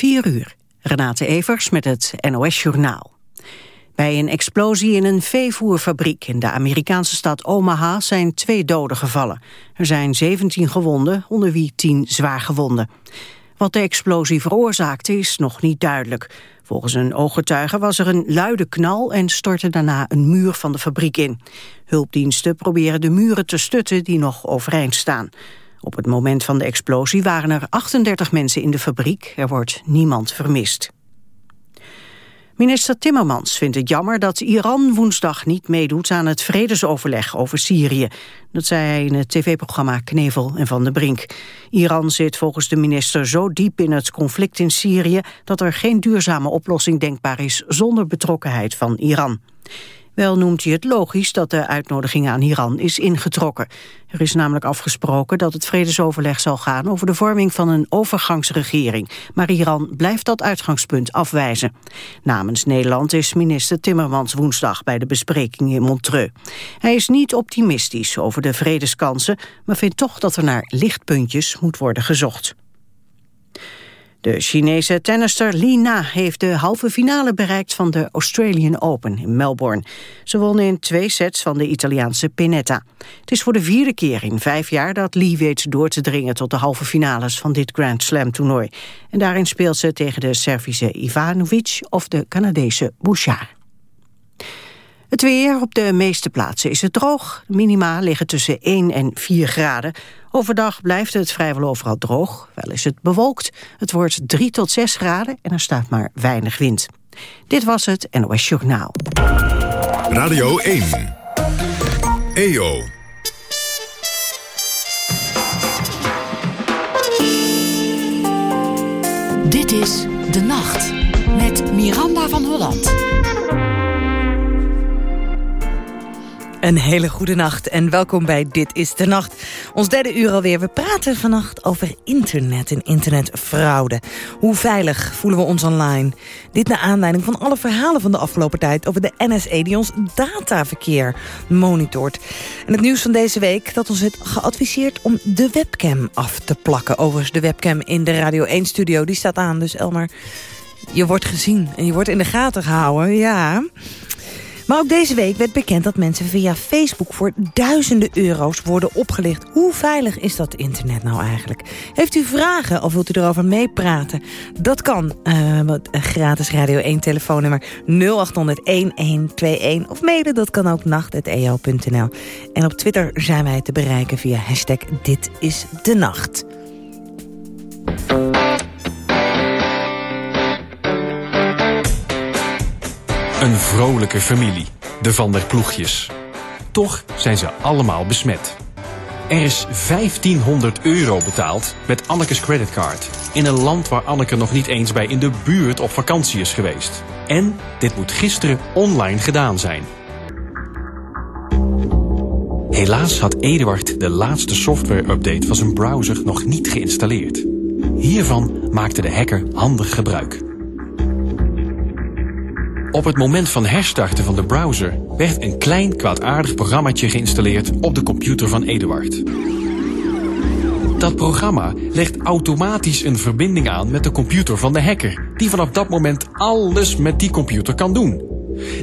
4 uur. Renate Evers met het NOS Journaal. Bij een explosie in een veevoerfabriek in de Amerikaanse stad Omaha zijn twee doden gevallen. Er zijn 17 gewonden, onder wie 10 zwaar gewonden. Wat de explosie veroorzaakte is nog niet duidelijk. Volgens een ooggetuige was er een luide knal en stortte daarna een muur van de fabriek in. Hulpdiensten proberen de muren te stutten die nog overeind staan. Op het moment van de explosie waren er 38 mensen in de fabriek. Er wordt niemand vermist. Minister Timmermans vindt het jammer dat Iran woensdag niet meedoet aan het vredesoverleg over Syrië. Dat zei hij in het tv-programma Knevel en Van de Brink. Iran zit volgens de minister zo diep in het conflict in Syrië dat er geen duurzame oplossing denkbaar is zonder betrokkenheid van Iran. Wel noemt hij het logisch dat de uitnodiging aan Iran is ingetrokken. Er is namelijk afgesproken dat het vredesoverleg zal gaan over de vorming van een overgangsregering. Maar Iran blijft dat uitgangspunt afwijzen. Namens Nederland is minister Timmermans woensdag bij de bespreking in Montreux. Hij is niet optimistisch over de vredeskansen, maar vindt toch dat er naar lichtpuntjes moet worden gezocht. De Chinese tennister Li Na heeft de halve finale bereikt van de Australian Open in Melbourne. Ze won in twee sets van de Italiaanse Pinetta. Het is voor de vierde keer in vijf jaar dat Li weet door te dringen tot de halve finales van dit Grand Slam toernooi. En daarin speelt ze tegen de Servische Ivanovic of de Canadese Bouchard. Het weer op de meeste plaatsen is het droog. Minima liggen tussen 1 en 4 graden. Overdag blijft het vrijwel overal droog. Wel is het bewolkt. Het wordt 3 tot 6 graden en er staat maar weinig wind. Dit was het NOS Journaal. Radio 1. EO. Dit is De Nacht met Miranda van Holland. Een hele goede nacht en welkom bij Dit is de Nacht. Ons derde uur alweer. We praten vannacht over internet en internetfraude. Hoe veilig voelen we ons online? Dit naar aanleiding van alle verhalen van de afgelopen tijd... over de NSE die ons dataverkeer monitort. En het nieuws van deze week dat ons het geadviseerd om de webcam af te plakken. Overigens, de webcam in de Radio 1-studio, die staat aan. Dus Elmar, je wordt gezien en je wordt in de gaten gehouden, ja... Maar ook deze week werd bekend dat mensen via Facebook voor duizenden euro's worden opgelicht. Hoe veilig is dat internet nou eigenlijk? Heeft u vragen of wilt u erover meepraten? Dat kan. Uh, gratis Radio 1 telefoonnummer 0800 1121 of mailen. Dat kan ook nacht.eo.nl. En op Twitter zijn wij te bereiken via hashtag Dit is de Nacht. Een vrolijke familie, de Van der Ploegjes. Toch zijn ze allemaal besmet. Er is 1500 euro betaald met Annekes creditcard. In een land waar Anneke nog niet eens bij in de buurt op vakantie is geweest. En dit moet gisteren online gedaan zijn. Helaas had Eduard de laatste software-update van zijn browser nog niet geïnstalleerd. Hiervan maakte de hacker handig gebruik. Op het moment van herstarten van de browser werd een klein kwaadaardig programmaatje geïnstalleerd op de computer van Eduard. Dat programma legt automatisch een verbinding aan met de computer van de hacker, die vanaf dat moment alles met die computer kan doen.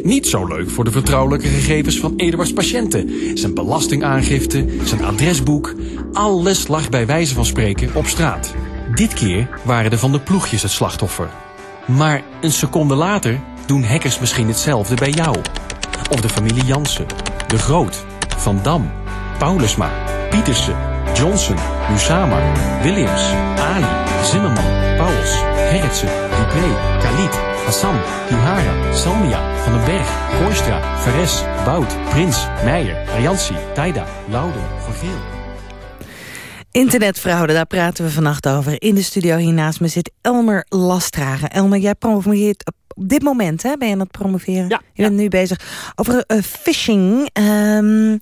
Niet zo leuk voor de vertrouwelijke gegevens van Eduards patiënten. Zijn belastingaangifte, zijn adresboek, alles lag bij wijze van spreken op straat. Dit keer waren de van de ploegjes het slachtoffer. Maar een seconde later doen hackers misschien hetzelfde bij jou. Of de familie Jansen, De Groot, Van Dam, Paulusma, Pietersen, Johnson, Musama, Williams, Ali, Zimmerman, Pauls, Gerritsen, Dupré, Khalid, Hassan, Juhara, Salmia, Van den Berg, Gooistra, Veres, Bout, Prins, Meijer, Ayansi, Taida, Louden, Van Geel. Internetfraude, daar praten we vannacht over. In de studio hier naast me zit Elmer Lastragen. Elmer, jij promoveert op dit moment hè, ben je aan het promoveren. Ja, je bent nu bezig over uh, phishing. Um,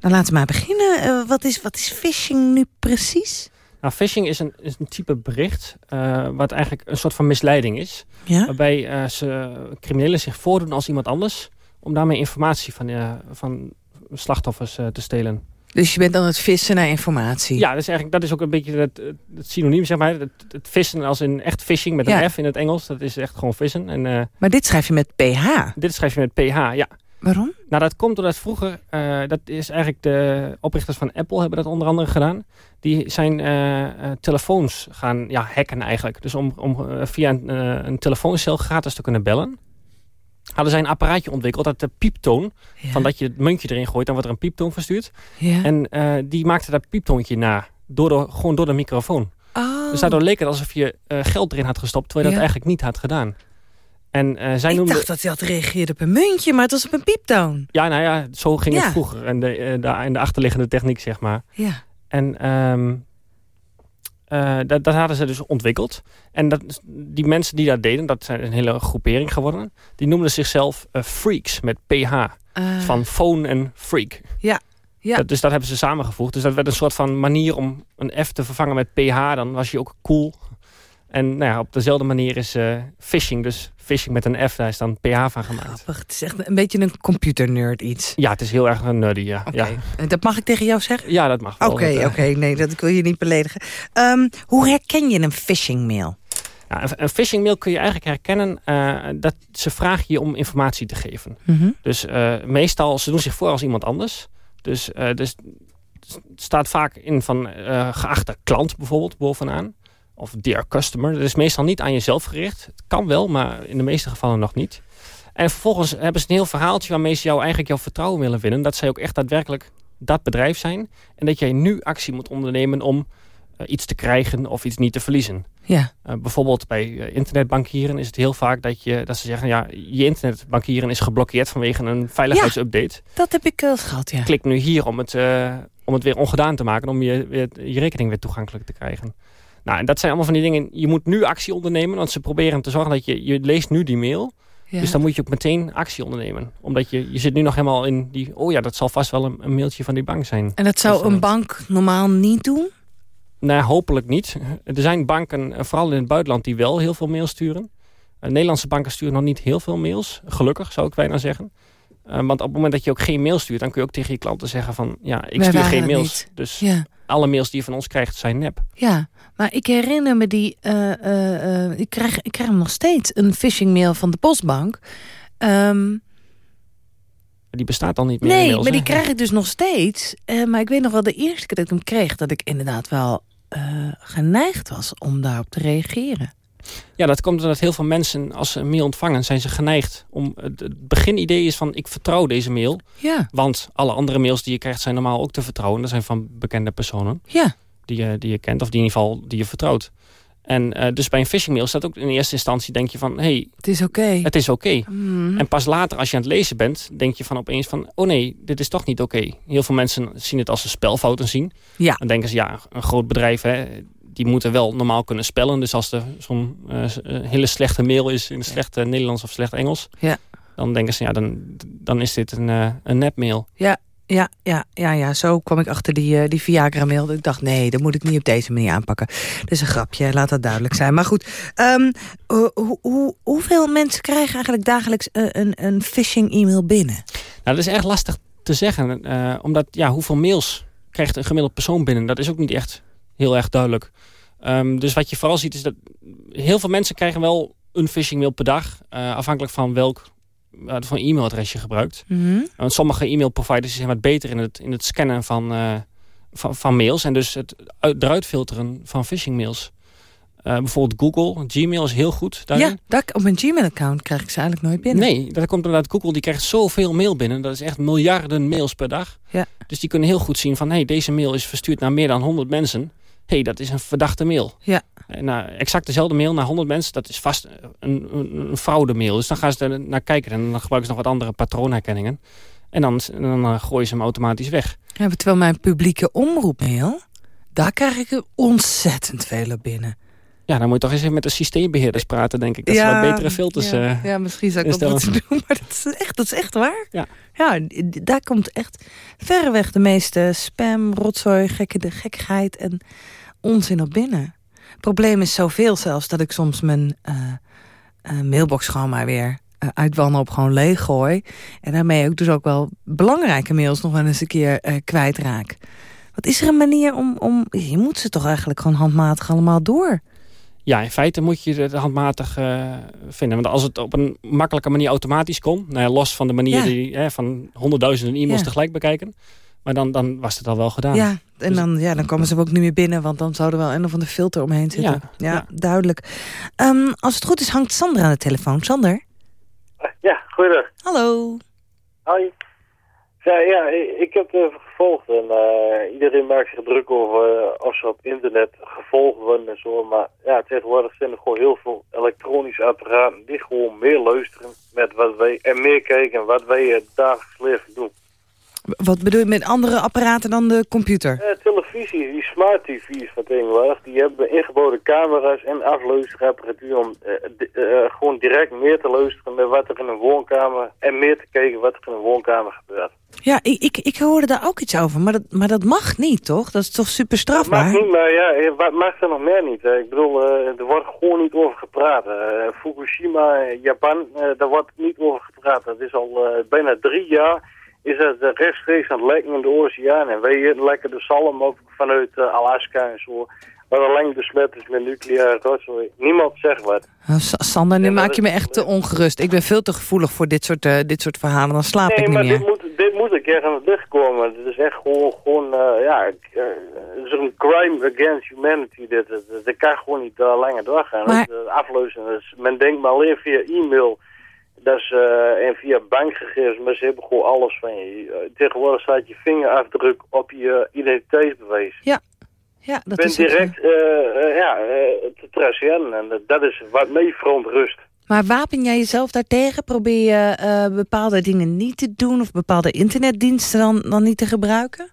nou, laten we maar beginnen. Uh, wat, is, wat is phishing nu precies? Nou, phishing is een, is een type bericht uh, wat eigenlijk een soort van misleiding is. Ja? Waarbij ze, criminelen zich voordoen als iemand anders... om daarmee informatie van, van slachtoffers te stelen. Dus je bent aan het vissen naar informatie? Ja, dat is, eigenlijk, dat is ook een beetje het, het synoniem, zeg maar. Het, het, vissen als in echt fishing met een Ja. F in het Engels. Dat is echt gewoon vissen. En eh, Maar dit schrijf je met PH. dit schrijf je met PH, ja. Waarom? Nou, dat komt doordat vroeger, eh, dat is eigenlijk de oprichters van Apple hebben dat onder andere gedaan. Die zijn eh, telefoons gaan ja, hacken eigenlijk. Dus om, om via een, een telefooncel gratis te kunnen bellen. Hadden zij een apparaatje ontwikkeld, dat de pieptoon. Ja. Van dat je het muntje erin gooit, dan wordt er een pieptoon verstuurd. Ja. En eh, die maakte dat pieptoontje na. Door de, gewoon door de microfoon. oh. Dus daardoor leek het alsof je eh, geld erin had gestopt, terwijl je Ja. dat eigenlijk niet had gedaan. En eh, zij ik noemden... dacht dat hij had gereageerd op een muntje, maar het was op een pieptoon. Ja, nou ja, zo ging het vroeger. En de, de, en de achterliggende techniek, zeg maar. Ja. En ehm, eh, dat, dat hadden ze dus ontwikkeld. En dat, die mensen die dat deden, dat zijn een hele groepering geworden. Die noemden zichzelf eh, freaks met PH. Eh, Van phone en freak. Ja, ja. Dat, dus dat hebben ze samengevoegd. Dus dat werd een soort van manier om een F te vervangen met PH. Dan was je ook cool. En nou ja, op dezelfde manier is eh, phishing. Dus phishing met een F, daar is dan PH van gemaakt. grappig. Het is echt een beetje een computernerd iets. Ja, het is heel erg een nerdy, ja. Ja. En dat mag ik tegen jou zeggen? ja, dat mag. Oké, eh, oké, nee, dat wil je niet beledigen. Ehm, hoe herken je een phishing mail? Een, phishing mail kun je eigenlijk herkennen eh, dat ze vragen je om informatie te geven. Mhm. Dus eh, meestal, ze doen zich voor als iemand anders. Dus, eh dus het staat vaak in van eh, geachte klant bijvoorbeeld bovenaan. Of dear customer. Dat is meestal niet aan jezelf gericht. Het kan wel, maar in de meeste gevallen nog niet. En vervolgens hebben ze een heel verhaaltje waarmee ze jou eigenlijk jouw vertrouwen willen winnen. Dat zij ook echt daadwerkelijk dat bedrijf zijn. En dat jij nu actie moet ondernemen om eh, iets te krijgen of iets niet te verliezen. Ja, Uh, bijvoorbeeld bij eh, internetbankieren is het heel vaak dat, je, dat ze zeggen... ja, je internetbankieren is geblokkeerd vanwege een veiligheidsupdate. dat heb ik wel gehad, ja. Klik nu hier om het, eh, om het weer ongedaan te maken... om je, weer, je rekening weer toegankelijk te krijgen. Nou, en dat zijn allemaal van die dingen... je moet nu actie ondernemen, want ze proberen te zorgen dat je... je leest nu die mail, Ja. dus dan moet je ook meteen actie ondernemen. Omdat je, je zit nu nog helemaal in die... oh ja, dat zal vast wel een, een mailtje van die bank zijn. En dat zou een bank normaal niet doen? Nee, hopelijk niet. Er zijn banken, eh, vooral in het buitenland, die wel heel veel mails sturen. Eh, Nederlandse banken sturen nog niet heel veel mails. Gelukkig, zou ik bijna zeggen. Eh, want op het moment dat je ook geen mail stuurt... dan kun je ook tegen je klanten zeggen van... ja, ik Wij stuur geen mails. niet. Dus Ja, alle mails die je van ons krijgt zijn nep. ja. Maar ik herinner me die... eh, eh, ik, krijg, ik krijg hem nog steeds, een phishing mail van de postbank. Ehm, Die bestaat al niet meer nee, mails, maar die hè? krijg ik dus nog steeds. Maar ik weet nog wel de eerste keer dat ik hem kreeg... dat ik inderdaad wel geneigd was om daarop te reageren. Ja, dat komt omdat heel veel mensen, als ze een mail ontvangen... zijn ze geneigd om... Het beginidee is van, ik vertrouw deze mail. Ja, Want alle andere mails die je krijgt zijn normaal ook te vertrouwen. Dat zijn van bekende personen. ja. die je, die je kent of die in ieder geval die je vertrouwt. En eh, dus bij een phishing mail staat ook in eerste instantie denk je van... hey, Het is oké. het is oké. Mm. En pas later als je aan het lezen bent, denk je van opeens van... oh nee, dit is toch niet oké. Heel veel mensen zien het als ze spelfouten zien. Ja. Dan denken ze, ja, een groot bedrijf... Hè, die moeten wel normaal kunnen spellen. Dus als er zo'n eh, eh, hele slechte mail is in slecht Nederlands of slecht Engels... Ja. dan denken ze, ja, dan, dan is dit een, eh een nepmail. Ja, ja, ja, ja, ja, zo kwam ik achter die, die Viagra-mail. Ik dacht, nee, dat moet ik niet op deze manier aanpakken. Dat is een grapje, laat dat duidelijk zijn. Maar goed, ehm, hoe- hoe- hoe- hoeveel mensen krijgen eigenlijk dagelijks een, een phishing-e-mail binnen? Nou, dat is echt lastig te zeggen. omdat, ja, hoeveel mails krijgt een gemiddeld persoon binnen? Dat is ook niet echt heel erg duidelijk. Ehm, dus wat je vooral ziet is dat heel veel mensen krijgen wel een phishing mail per dag. eh, afhankelijk van welk uh, van e-mailadres je gebruikt. Want sommige e-mailproviders zijn wat beter in het, in het scannen van, eh, van, van mails. En dus het uit, eruit filteren van phishing mails. Bijvoorbeeld Google, Gmail is heel goed daarin. Ja, dat, op mijn Gmail-account krijg ik ze eigenlijk nooit binnen. Nee, dat komt omdat Google die krijgt zoveel mail binnen. Dat is echt miljarden mails per dag. Ja. Dus die kunnen heel goed zien van... hey, deze mail is verstuurd naar meer dan 100 mensen. Hey, dat is een verdachte mail. Ja. En nou, exact dezelfde mail naar 100 mensen, dat is vast een, een, een fraude mail. Dus dan gaan ze er naar kijken en dan gebruiken ze nog wat andere patroonherkenningen. En dan, dan uh, gooien ze hem automatisch weg. Ja, terwijl mijn publieke omroepmail, daar krijg ik er ontzettend veel op binnen. Ja, dan moet je toch eens even met de systeembeheerders praten, denk ik. Dat ze wat betere filters... Ja, uh, ja misschien zou ik dat moeten doen, maar dat is echt, dat is echt waar. Ja. ja, daar komt echt verreweg de meeste spam, rotzooi, gekke, de gekkigheid en onzin op binnen. Het probleem is zoveel zelfs dat ik soms mijn uh, uh, mailbox gewoon maar weer uit wanhoop gewoon leeggooi. En daarmee ook dus ook wel belangrijke mails nog wel eens een keer kwijtraak. Wat is er een manier om, om... Je moet ze toch eigenlijk gewoon handmatig allemaal door? Ja, in feite moet je het handmatig uh, vinden. Want als het op een makkelijke manier automatisch kon... Nou ja, los van de manier Ja. die, hè, van honderdduizenden e-mails Ja. tegelijk bekijken... maar dan, dan was het al wel gedaan. Ja, en Dus- dan, ja, dan komen ze ook niet meer binnen... want dan zou er wel een of andere filter omheen zitten. Ja, Ja, ja. duidelijk. Ehm, als het goed is, hangt Sander aan de telefoon. Sander? Ja, goeiedag. Hallo. Hoi. Ja, ja, ik heb het gevolgd en eh, iedereen maakt zich druk over eh, of ze op internet gevolgd worden en zo. Maar ja, tegenwoordig zijn er gewoon heel veel elektronische apparaten die gewoon meer luisteren met wat wij en meer kijken wat wij het dagelijks leven doen. Wat bedoel je met andere apparaten dan de computer? Eh, televisie, die smart tv's van tegenwoordig, die hebben ingebouwde camera's en afluisterapparatuur om eh, eh, gewoon direct meer te luisteren met wat er in een woonkamer en meer te kijken wat er in een woonkamer gebeurt. Ja, ik, ik, ik hoorde daar ook iets over, maar dat, maar dat mag niet, toch? Dat is toch super Dat mag strafbaar? niet, maar ja, wat mag er nog meer niet? Ik bedoel, er wordt gewoon niet over gepraat. Fukushima, Japan, daar wordt niet over gepraat. Dat is al bijna drie jaar is het eh, rechtstreeks aan het lekken in de oceaan. En wij lekken de zalm op vanuit eh, Alaska en zo. Wat alleen besmet is met nucleaire rotzooi. Niemand zegt wat. Oh, Sa- Sander, nu Ja, maar maak je me dat- echt te ongerust. Ik ben veel te gevoelig voor dit soort, eh, dit soort verhalen. Dan slaap Nee, ik niet maar meer. dit moet, dit moet een keer aan het licht komen. Dit is echt gewoon, gewoon eh, ja, eh, het is een crime against humanity. Dit, dit, dit kan gewoon niet eh, langer doorgaan. Maar- Het, eh, afluisteren. Dus men denkt maar alleen via e-mail dat is, eh, en via bankgegevens, maar ze hebben gewoon alles van je. Eh, Tegenwoordig staat je vingerafdruk op je identiteitsbewijs. Ja, Je dat bent is direct eh, eh, ja, eh, te traceren en dat- is wat mij verontrust. Maar wapen jij jezelf daartegen? Probeer je bepaalde dingen niet te doen... of bepaalde internetdiensten dan, dan niet te gebruiken?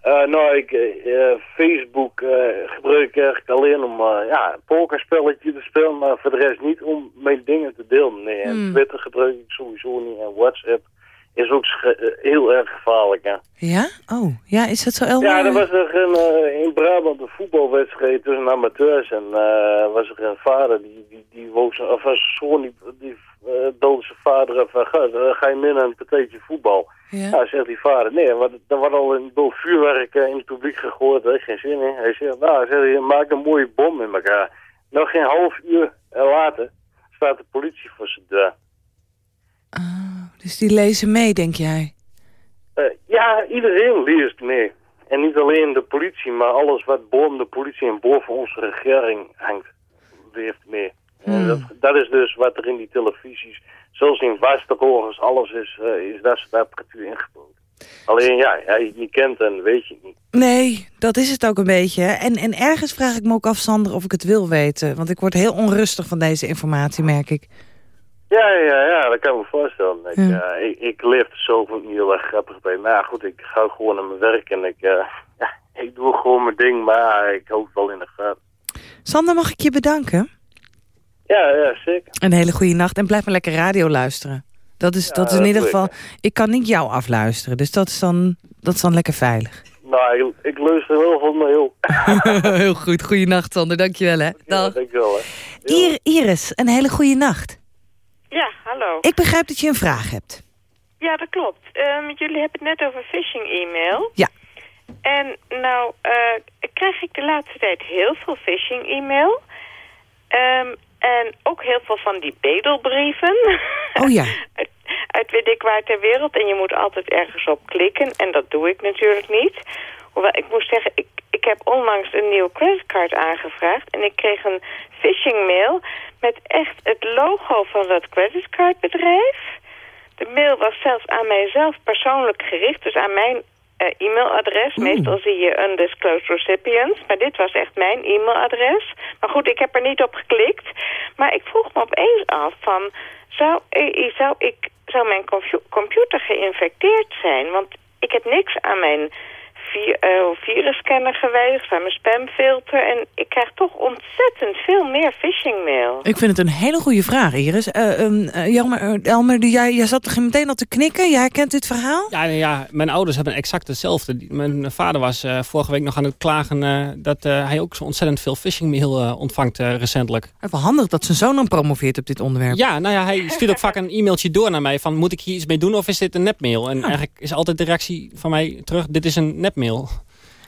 Eh, nou, ik, eh, Facebook eh, gebruik ik eigenlijk alleen om ja, een pokerspelletje te spelen, maar voor de rest niet om mijn dingen te delen. Nee, en Hmm. Twitter gebruik ik sowieso niet en WhatsApp is ook eh, heel erg gevaarlijk. Hè. Ja? Oh, ja, is dat zo, Elmer? Ja, er was er een, eh, in Brabant een voetbalwedstrijd tussen amateurs en eh, was er een vader die, die, die woog zijn, of was zoon die, die doodde zijn vader van, ga, ga je mee naar een partijtje voetbal? Ja. Nou, zegt die vader, nee, want er wordt al een boel vuurwerk in het publiek gegooid, daar geen zin in. Hij zegt, nou, hij zegt, je maakt een mooie bom in elkaar. Nog geen half uur later staat de politie voor zijn deur. Oh, dus die lezen mee, denk jij? Eh, ja, iedereen leest mee. En niet alleen de politie, maar alles wat boven de politie en boven onze regering hangt, leeft mee. En Hmm. dat, dat is dus wat er in die televisies, zelfs in wasterkogels, alles is, eh, is dat soort apparatuur ingebouwd. Alleen ja, ja, je niet kent en weet je het niet. Nee, dat is het ook een beetje. En, en ergens vraag ik me ook af, Sander, of ik het wil weten. Want ik word heel onrustig van deze informatie, merk ik. Ja, ja, ja, dat kan ik me voorstellen. Ik, Ja. eh, ik, ik leef er niet heel erg grappig bij. Maar ja, goed, ik ga gewoon naar mijn werk en ik, eh, ja, ik doe gewoon mijn ding, maar ik het wel in de gaten. Sander, mag ik je bedanken? Ja, ja, zeker. Een hele goede nacht en blijf maar lekker radio luisteren. Dat is, Ja, dat is in dat ieder ik, geval... Ik kan niet jou afluisteren, dus dat is dan, dat is dan lekker veilig. Nou, ik, ik luister heel veel naar heel. heel goed, goede nacht Sander, dankjewel hè. Ja, dankjewel, hè. Ir Iris, een hele goede nacht. Ja, hallo. Ik begrijp dat je een vraag hebt. Ja, dat klopt. Ehm, jullie hebben het net over phishing-e-mail. Ja. En nou eh, krijg ik de laatste tijd heel veel phishing-e-mail. Ehm, en ook heel veel van die bedelbrieven. Oh ja. uit, uit weet ik waar ter wereld. En je moet altijd ergens op klikken. En dat doe ik natuurlijk niet. Hoewel, ik moet zeggen, ik, ik heb onlangs een nieuwe creditcard aangevraagd. En ik kreeg een phishing-mail met echt het logo van dat creditcardbedrijf. De mail was zelfs aan mijzelf persoonlijk gericht, dus aan mijn eh, e-mailadres. Meestal zie je undisclosed recipients, maar dit was echt mijn e-mailadres. Maar goed, ik heb er niet op geklikt. Maar ik vroeg me opeens af van, zou, eh, zou, ik, zou mijn compu- computer geïnfecteerd zijn? Want ik heb niks aan mijn virusscanner geweest, aan mijn spamfilter. En ik krijg toch ontzettend veel meer phishingmail. Ik vind het een hele goede vraag, Iris. Uh, um, Jelmer, Elmer, jij, jij zat er meteen al te knikken. Jij herkent dit verhaal? Ja, ja mijn ouders hebben exact hetzelfde. Mijn vader was vorige week nog aan het klagen... dat hij ook zo ontzettend veel phishingmail ontvangt recentelijk. Even handig dat zijn zoon dan promoveert op dit onderwerp. Ja, nou ja, hij stuurt ook vaak een e-mailtje door naar mij... van moet ik hier iets mee doen of is dit een nepmail? En eigenlijk is altijd de reactie van mij terug... dit is een nepmail.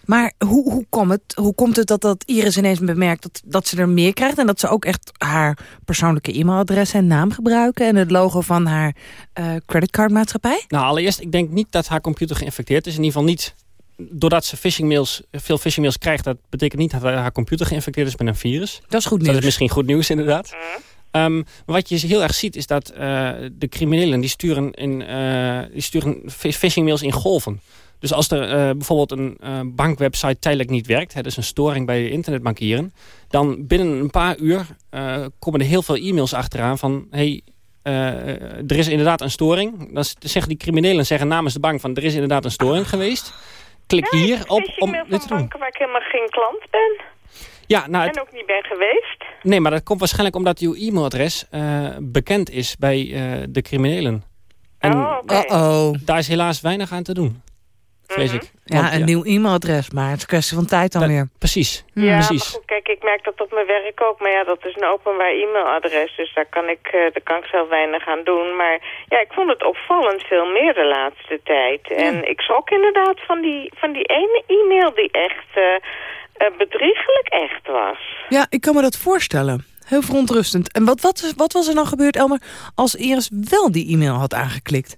Maar hoe, hoe, komt het, hoe komt het dat, dat Iris ineens bemerkt dat, dat ze er meer krijgt... en dat ze ook echt haar persoonlijke e-mailadres en naam gebruiken... en het logo van haar uh, creditcardmaatschappij? Nou, allereerst, ik denk niet dat haar computer geïnfecteerd is. In ieder geval niet doordat ze phishingmails, veel phishingmails krijgt... dat betekent niet dat haar computer geïnfecteerd is met een virus. Dat is goed nieuws. Dat is misschien goed nieuws, inderdaad. Um, maar wat je heel erg ziet is dat uh, de criminelen die sturen, in, uh, die sturen phishingmails in golven. Dus als er uh, bijvoorbeeld een bankwebsite tijdelijk niet werkt... hè, dus een storing bij internetbankieren... dan binnen een paar uur komen er heel veel e-mails achteraan van... Hey, er is inderdaad een storing. Dan zeggen die criminelen zeggen namens de bank van... er is inderdaad een storing geweest. Klik hier op om dit te doen. banken waar ik helemaal geen klant ben. Ja, nou, en ook niet ben geweest. Nee, maar dat komt waarschijnlijk omdat uw e-mailadres uh, bekend is bij uh, de criminelen. En oh, okay. uh -oh. daar is helaas weinig aan te doen. Vrees ik. Want, ja, een ja. nieuw e-mailadres, maar het is een kwestie van tijd dan dat, weer. Precies. Ja, precies. maar goed, kijk, ik merk dat op mijn werk ook. Maar ja, dat is een openbaar e-mailadres, dus daar kan, ik, uh, daar kan ik zelf weinig aan doen. Maar ja, ik vond het opvallend veel meer de laatste tijd. En ik schrok inderdaad van die, van die ene e-mail die echt... Uh, bedriegelijk echt was. Ja, ik kan me dat voorstellen. Heel verontrustend. En wat, wat, wat was er dan gebeurd, Elmer, als Iris wel die e-mail had aangeklikt?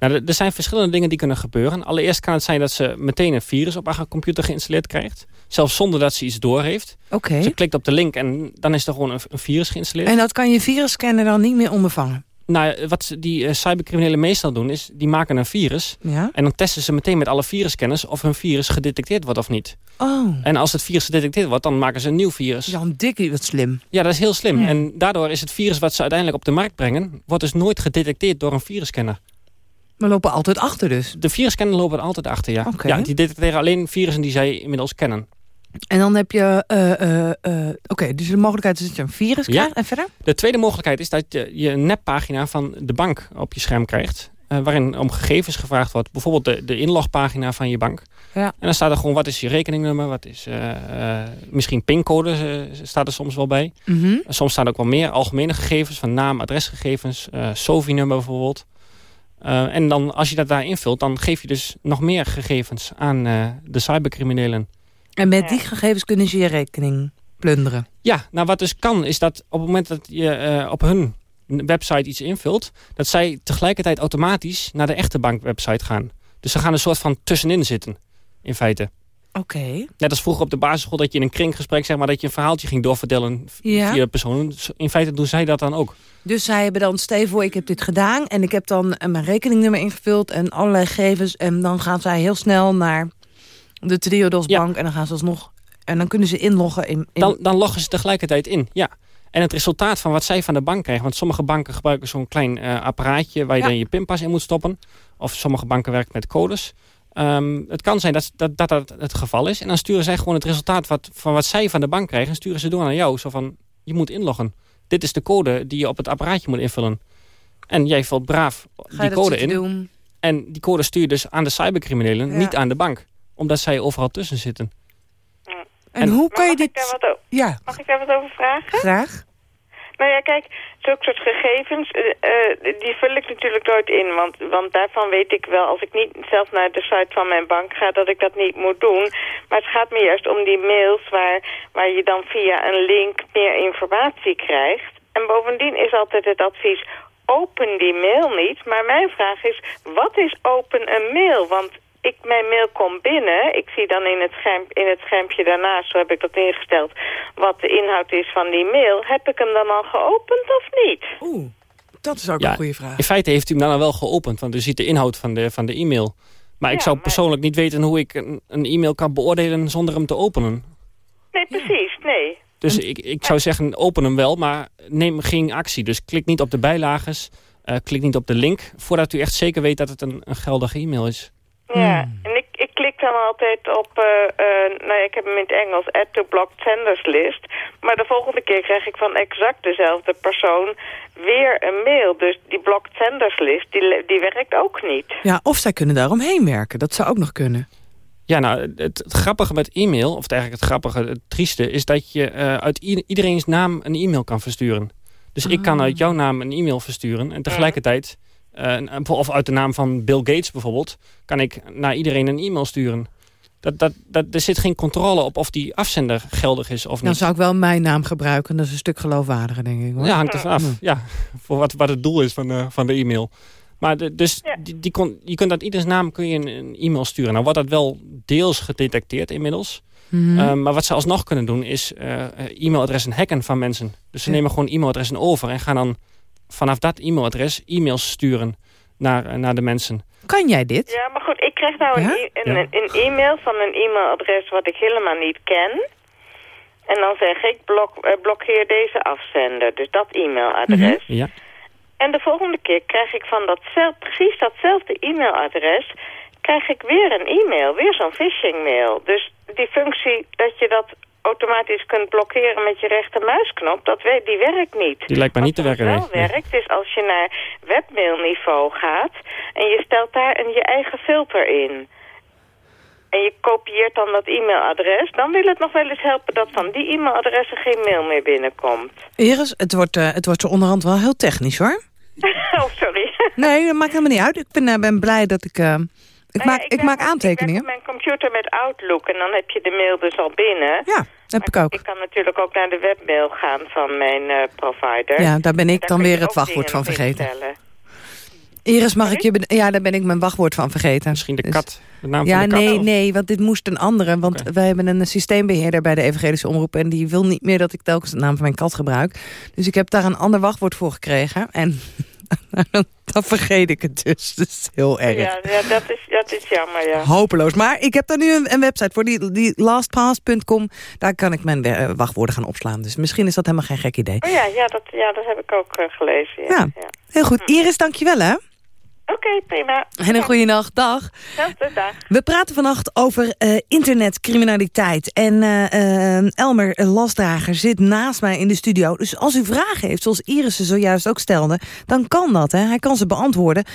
Nou, er zijn verschillende dingen die kunnen gebeuren. Allereerst kan het zijn dat ze meteen een virus op haar computer geïnstalleerd krijgt. Zelfs zonder dat ze iets doorheeft. Okay. Ze klikt op de link en dan is er gewoon een, een virus geïnstalleerd. En dat kan je virusscanner dan niet meer ondervangen? Nou, wat die uh, cybercriminelen meestal doen is, die maken een virus. Ja? En dan testen ze meteen met alle virusscanners of hun virus gedetecteerd wordt of niet. Oh. En als het virus gedetecteerd wordt, dan maken ze een nieuw virus. Jan Dikkie, wat slim. Ja, dat is heel slim. Ja. En daardoor is het virus wat ze uiteindelijk op de markt brengen, wordt dus nooit gedetecteerd door een virusscanner. We lopen altijd achter dus? De virusscanner lopen altijd achter, ja. Okay. ja die detecteren alleen virussen die zij inmiddels kennen. En dan heb je... Uh, uh, uh, Oké, okay, dus de mogelijkheid is dat je een virus ja. krijgt. En verder? De tweede mogelijkheid is dat je, je een neppagina van de bank op je scherm krijgt. waarin om gegevens gevraagd wordt. Bijvoorbeeld de, de inlogpagina van je bank. Ja. En dan staat er gewoon wat is je rekeningnummer. Wat is misschien pincode staat er soms wel bij. Mm -hmm. Soms staan er ook wel meer algemene gegevens. Van naam, adresgegevens. SOVI-nummer bijvoorbeeld. Uh, en dan, als je dat daar invult, dan geef je dus nog meer gegevens aan uh, de cybercriminelen. En met die gegevens kunnen ze je rekening plunderen? Ja, nou wat dus kan, is dat op het moment dat je uh, op hun website iets invult... dat zij tegelijkertijd automatisch naar de echte bankwebsite gaan. Dus ze gaan een soort van tussenin zitten, in feite. Oké. Okay. Net als vroeger op de basisschool dat je in een kringgesprek... zeg maar dat je een verhaaltje ging doorvertellen ja. via de persoon. In feite doen zij dat dan ook. Dus zij hebben dan, stel voor ik heb dit gedaan... en ik heb dan mijn rekeningnummer ingevuld en allerlei gegevens... en dan gaan zij heel snel naar de Triodos Bank... Ja. en dan gaan ze alsnog... en dan kunnen ze inloggen in... in... Dan, dan loggen ze tegelijkertijd in, ja. En het resultaat van wat zij van de bank krijgen... want sommige banken gebruiken zo'n klein uh, apparaatje... waar je ja. dan je pinpas in moet stoppen. Of sommige banken werken met codes... Um, het kan zijn dat dat, dat dat het geval is. En dan sturen zij gewoon het resultaat wat, van wat zij van de bank krijgen... en sturen ze door naar jou. Zo van, je moet inloggen. Dit is de code die je op het apparaatje moet invullen. En jij vult braaf die code in. Doen? En die code stuur je dus aan de cybercriminelen, ja. niet aan de bank. Omdat zij overal tussen zitten. Ja. En, en, hoe kan je dit... Wat ja. Mag ik daar wat over vragen? Graag. Nou ja, kijk, zulke soort gegevens, uh, uh, die vul ik natuurlijk nooit in. Want, want daarvan weet ik wel, als ik niet zelf naar de site van mijn bank ga, dat ik dat niet moet doen. Maar het gaat me juist om die mails waar, waar je dan via een link meer informatie krijgt. En bovendien is altijd het advies, open die mail niet. Maar mijn vraag is, wat is open een mail? Want ik, mijn mail komt binnen. Ik zie dan in het, scherm, in het schermpje daarnaast, zo heb ik dat ingesteld, wat de inhoud is van die mail. Heb ik hem dan al geopend of niet? Oeh, dat is ook ja, een goede vraag. In feite heeft u hem dan al wel geopend, want u ziet de inhoud van de, van de e-mail. Maar ja, ik zou maar... persoonlijk niet weten hoe ik een, een e-mail kan beoordelen zonder hem te openen. Nee, precies, ja. nee. Dus ik, ik zou zeggen, open hem wel, maar neem geen actie. Dus klik niet op de bijlages, uh, klik niet op de link... voordat u echt zeker weet dat het een, een geldige e-mail is. Ja, hmm. en ik, ik klik dan altijd op, uh, nou ja, ik heb hem in het Engels, add to blocked senders list. Maar de volgende keer krijg ik van exact dezelfde persoon weer een mail. Dus die blocked senders list, die, die werkt ook niet. Ja, of zij kunnen daaromheen werken. Dat zou ook nog kunnen. Ja, nou, het, het, grappige met e-mail, of eigenlijk het grappige, het trieste... is dat je uh, uit iedereen's naam een e-mail kan versturen. Dus ik kan uit jouw naam een e-mail versturen. En tegelijkertijd, uh, of uit de naam van Bill Gates bijvoorbeeld... kan ik naar iedereen een e-mail sturen. Dat, dat, dat, er zit geen controle op of die afzender geldig is of niet. Dan zou ik wel mijn naam gebruiken. Dat is een stuk geloofwaardiger, denk ik. Hoor. Ja, hangt er vanaf. Ja, voor wat, wat het doel is van de, van de e-mail. Maar de, dus die, die kon, je kunt uit ieders naam kun je een, een e-mail sturen. Nou wordt dat wel deels gedetecteerd inmiddels. Mm -hmm. maar wat ze alsnog kunnen doen is uh, e-mailadressen hacken van mensen. Dus ze nemen gewoon e-mailadressen over en gaan dan vanaf dat e-mailadres e-mails sturen naar, naar de mensen. Kan jij dit? Ja, maar goed, ik krijg nou ja? een, een, een e-mail van een e-mailadres wat ik helemaal niet ken. En dan zeg ik, blok, uh, blokkeer deze afzender. Dus dat e-mailadres. Mm -hmm. Ja. En de volgende keer krijg ik van dat precies datzelfde e-mailadres... krijg ik weer een e-mail, weer zo'n phishing mail. Dus die functie dat je dat automatisch kunt blokkeren met je rechtermuisknop... Dat, die werkt niet. Die lijkt maar niet te werken. Wat wel werkt is als je naar webmailniveau gaat... en je stelt daar een, je eigen filter in... En je kopieert dan dat e-mailadres. Dan wil het nog wel eens helpen dat van die e-mailadressen geen mail meer binnenkomt. Iris, het wordt, uh, het wordt zo onderhand wel heel technisch hoor. oh, sorry. nee, dat maakt helemaal niet uit. Ik ben, uh, ben blij dat ik... Uh, ik, maak, ik, ik maak aantekeningen. Ik mijn computer met Outlook en dan heb je de mail dus al binnen. Ja, heb ik ook. Ik kan natuurlijk ook naar de webmail gaan van mijn uh, provider. Ja, daar ben ik dan weer het wachtwoord van vergeten. Iris, mag ik je... Ja, daar ben ik mijn wachtwoord van vergeten. Misschien de kat. De naam ja, van de kat, nee, of? nee, want dit moest een andere. Want okay. wij hebben een systeembeheerder bij de Evangelische Omroep... en die wil niet meer dat ik telkens de naam van mijn kat gebruik. Dus ik heb daar een ander wachtwoord voor gekregen. En dan vergeet ik het dus. Dat is heel erg. Ja, ja dat, is, dat is jammer, ja. Hopeloos. Maar ik heb daar nu een, een website voor, die, die lastpass.com. Daar kan ik mijn uh, wachtwoorden gaan opslaan. Dus misschien is dat helemaal geen gek idee. Oh ja, ja, dat, ja dat heb ik ook uh, gelezen. Ja. Ja. ja. Heel goed. Iris, dankjewel hè. Oké, okay, prima. En een goede nacht. Dag. dag. We praten vannacht over uh, internetcriminaliteit. En uh, uh, Elmer Lasdrager zit naast mij in de studio. Dus als u vragen heeft, zoals Iris ze zojuist ook stelde... dan kan dat, hè. Hij kan ze beantwoorden. 0800-1121.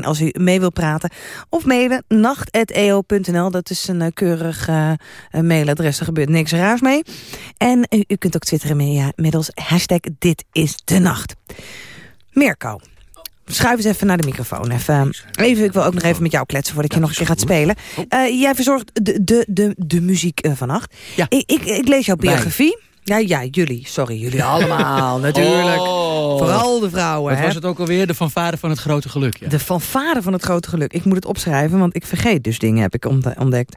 0800-1121 als u mee wilt praten. Of mailen nacht.eo.nl. Dat is een keurig mailadres. Er gebeurt niks raars mee. En u, u kunt ook twitteren mee, ja, middels hashtag dit is de nacht. Mirko, schuif eens even naar de microfoon. Even, even, ik wil ook nog even met jou kletsen voordat je nog een keer gaat spelen. Uh, jij verzorgt de, de, de, de muziek uh, vannacht. Ja. Ik, ik, ik lees jouw biografie. Ja, ja, jullie. Sorry, jullie allemaal, natuurlijk. Oh. Vooral de vrouwen. Hè? was het ook alweer? De fanfare van het grote geluk. Ja. De fanfare van het grote geluk. Ik moet het opschrijven, want ik vergeet dus dingen, heb ik ontdekt.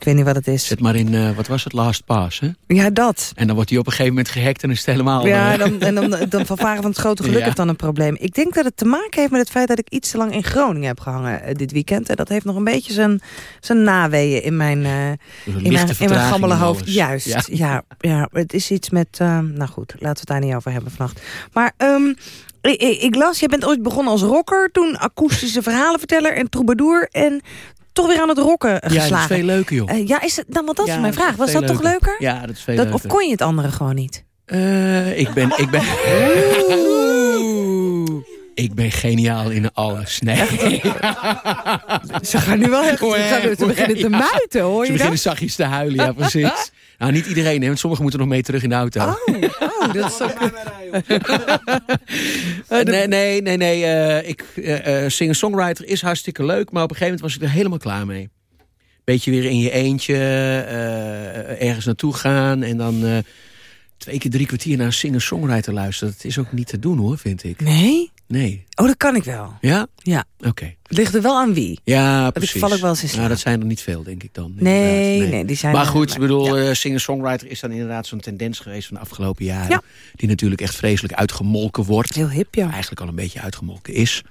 Ik weet niet wat het is. Zet maar in, uh, wat was het, Last Pass, hè? Ja, dat. En dan wordt hij op een gegeven moment gehackt en is het helemaal... Ja, dan, en dan, dan fanfare van het grote geluk ja. heeft dan een probleem. Ik denk dat het te maken heeft met het feit dat ik iets te lang in Groningen heb gehangen uh, dit weekend. En dat heeft nog een beetje zijn, zijn naweeën in mijn, uh, in mijn, in mijn gammele hoofd. Juist, ja. ja. Ja, Het is iets met... nou goed, laten we het daar niet over hebben vannacht. Maar... Um, ik, ik, ik las, je bent ooit begonnen als rocker, toen akoestische verhalenverteller en troubadour. En toch weer aan het rocken geslagen. Ja, dat is veel leuker, joh. Uh, ja, is het, dan, want dat ja, is mijn vraag. Was dat leuker. toch leuker? Ja, dat is veel dat, leuker. Of kon je het andere gewoon niet? Uh, ik ben... Ik ben... Ik ben geniaal in alles. Nee. ze gaan nu wel echt... Ze, ze beginnen te muiten, hoor je Ze beginnen zachtjes te huilen, ja precies. Nou, niet iedereen, hè, want sommigen moeten nog mee terug in de auto. Oh, oh dat is ook... nee, nee, nee. nee uh, ik, uh, singer-songwriter is hartstikke leuk, maar op een gegeven moment was ik er helemaal klaar mee. Beetje weer in je eentje, uh, ergens naartoe gaan en dan twee keer drie kwartier naar een singer-songwriter luisteren. Dat is ook niet te doen, hoor, vind ik. Nee? Nee. Oh, dat kan ik wel. Ja? Ja. Oké. Okay. Het ligt er wel aan wie. Ja, dat precies. Ik val ook wel eens in slaap. Nou, dat zijn er niet veel, denk ik dan. Nee, nee, nee, die zijn Maar goed, ik bedoel, ja. uh, singer-songwriter is dan inderdaad zo'n tendens geweest van de afgelopen jaren. Ja. Die natuurlijk echt vreselijk uitgemolken wordt. Heel hip, ja. Eigenlijk al een beetje uitgemolken is.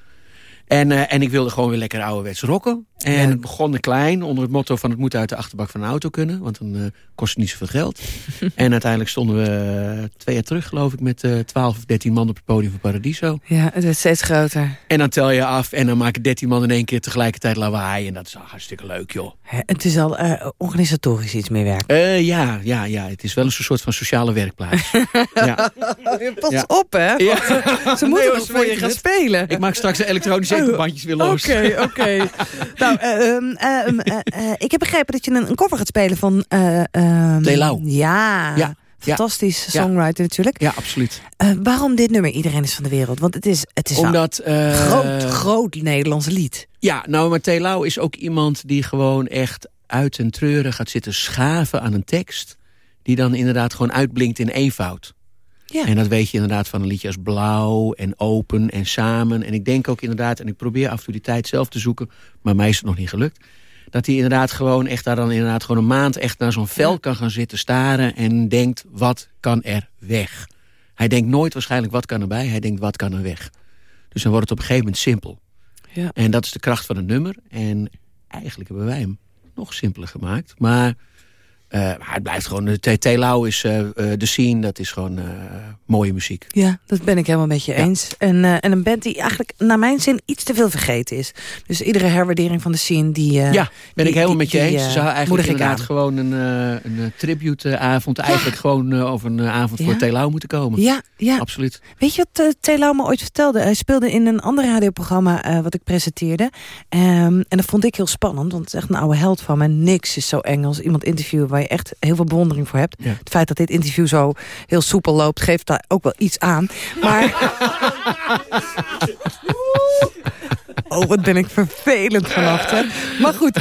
En, uh, en ik wilde gewoon weer lekker ouderwets rocken. En het begon klein, onder het motto van het moet uit de achterbak van een auto kunnen. Want dan uh, kost het niet zoveel geld. en uiteindelijk stonden we uh, twee jaar terug, geloof ik, met uh, 12 of 13 man op het podium van Paradiso. Ja, het werd steeds groter. En dan tel je af en dan maken 13 man in één keer tegelijkertijd lawaai. En dat is al hartstikke leuk, joh. Het is al organisatorisch iets meer werk. ja, ja, ja, het is wel een soort van sociale werkplaats. ja. Pas ja. op, hè? Ze moeten nee, voor je gaan spelen. Ik maak straks de elektronische enkelbandjes weer los. Oké, oké. nou, uh, ik heb begrepen dat je een, een cover gaat spelen van... Lelau. Ja, ja. Fantastisch ja. songwriter natuurlijk. Ja, absoluut. waarom dit nummer Iedereen is van de wereld? Want het is, het is Omdat, een groot, groot Nederlands lied. Ja, nou, maar Telau is ook iemand die gewoon echt uit en treuren gaat zitten schaven aan een tekst. Die dan inderdaad gewoon uitblinkt in eenvoud. Ja. En dat weet je inderdaad van een liedje als Blauw en Open en Samen. En ik denk ook inderdaad, en ik probeer af en toe die tijd zelf te zoeken... maar mij is het nog niet gelukt... dat hij inderdaad gewoon echt daar dan inderdaad gewoon een maand... echt naar zo'n veld kan gaan zitten staren en denkt... wat kan er weg? Hij denkt nooit waarschijnlijk wat kan erbij, hij denkt wat kan er weg. Dus dan wordt het op een gegeven moment simpel. Ja. En dat is de kracht van het nummer. En eigenlijk hebben wij hem nog simpeler gemaakt. Maar uh, maar het blijft gewoon, Telau is uh, de scene, dat is gewoon uh, mooie muziek. Ja, dat ben ik helemaal met je eens. En, en een band die eigenlijk naar mijn zin iets te veel vergeten is. Dus iedere herwaardering van de scene die... ja, ben ik helemaal met je eens. Ze zou eigenlijk inderdaad gewoon een, een tributeavond eigenlijk gewoon over een avond voor Telau moeten komen. Ja, ja. Absoluut. Weet je wat Telau me ooit vertelde? Hij speelde in een ander radioprogramma wat ik presenteerde. Um, en dat vond ik heel spannend, want het is echt een oude held van me. Niks is zo eng als iemand interviewen waar je echt heel veel bewondering voor hebt. Het feit dat dit interview zo heel soepel loopt... geeft daar ook wel iets aan. Maar... oh, wat ben ik vervelend vannacht, hè? Maar goed,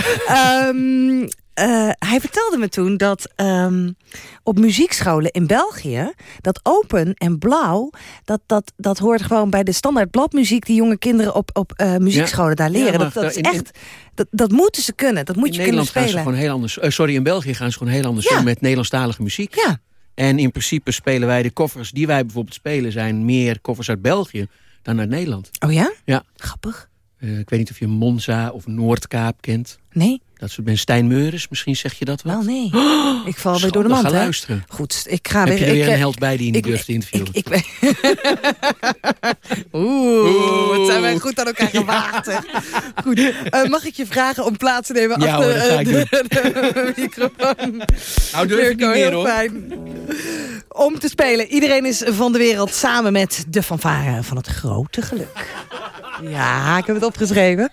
um, uh, hij vertelde me toen dat um, op muziekscholen in België... dat open en blauw, dat, dat, dat hoort gewoon bij de standaard bladmuziek... die jonge kinderen op, op uh, muziekscholen daar leren. Ja, dat, dat is echt... Dat, dat moeten ze kunnen, dat moet je kunnen spelen. Gaan ze gewoon heel anders, uh, sorry, in België gaan ze gewoon heel anders ja. met Nederlandstalige muziek. Ja. En in principe spelen wij de koffers die wij bijvoorbeeld spelen... zijn meer koffers uit België dan uit Nederland. Oh ja? Ja. Grappig. Ik weet niet of je Monza of Noordkaap kent. Nee. Dat soort mensen. Stijn Meures, misschien zeg je dat wel. Wel, nee. Oh, ik val weer door de mand, ga luisteren. Goed, ik ga Heb weer... je er weer ik, een held bij die niet durft te interviewen? Ik, ik, Oeh, Oeh, wat zijn wij goed aan elkaar gewaagd. Ja. Goed, uh, mag ik je vragen om plaats te nemen ja, achter hoor, de, de, de, microfoon? Nou, durf ik niet meer, hoor. Fijn. Om te spelen. Iedereen is van de wereld samen met de fanfare van het grote geluk. Ja, ik heb het opgeschreven.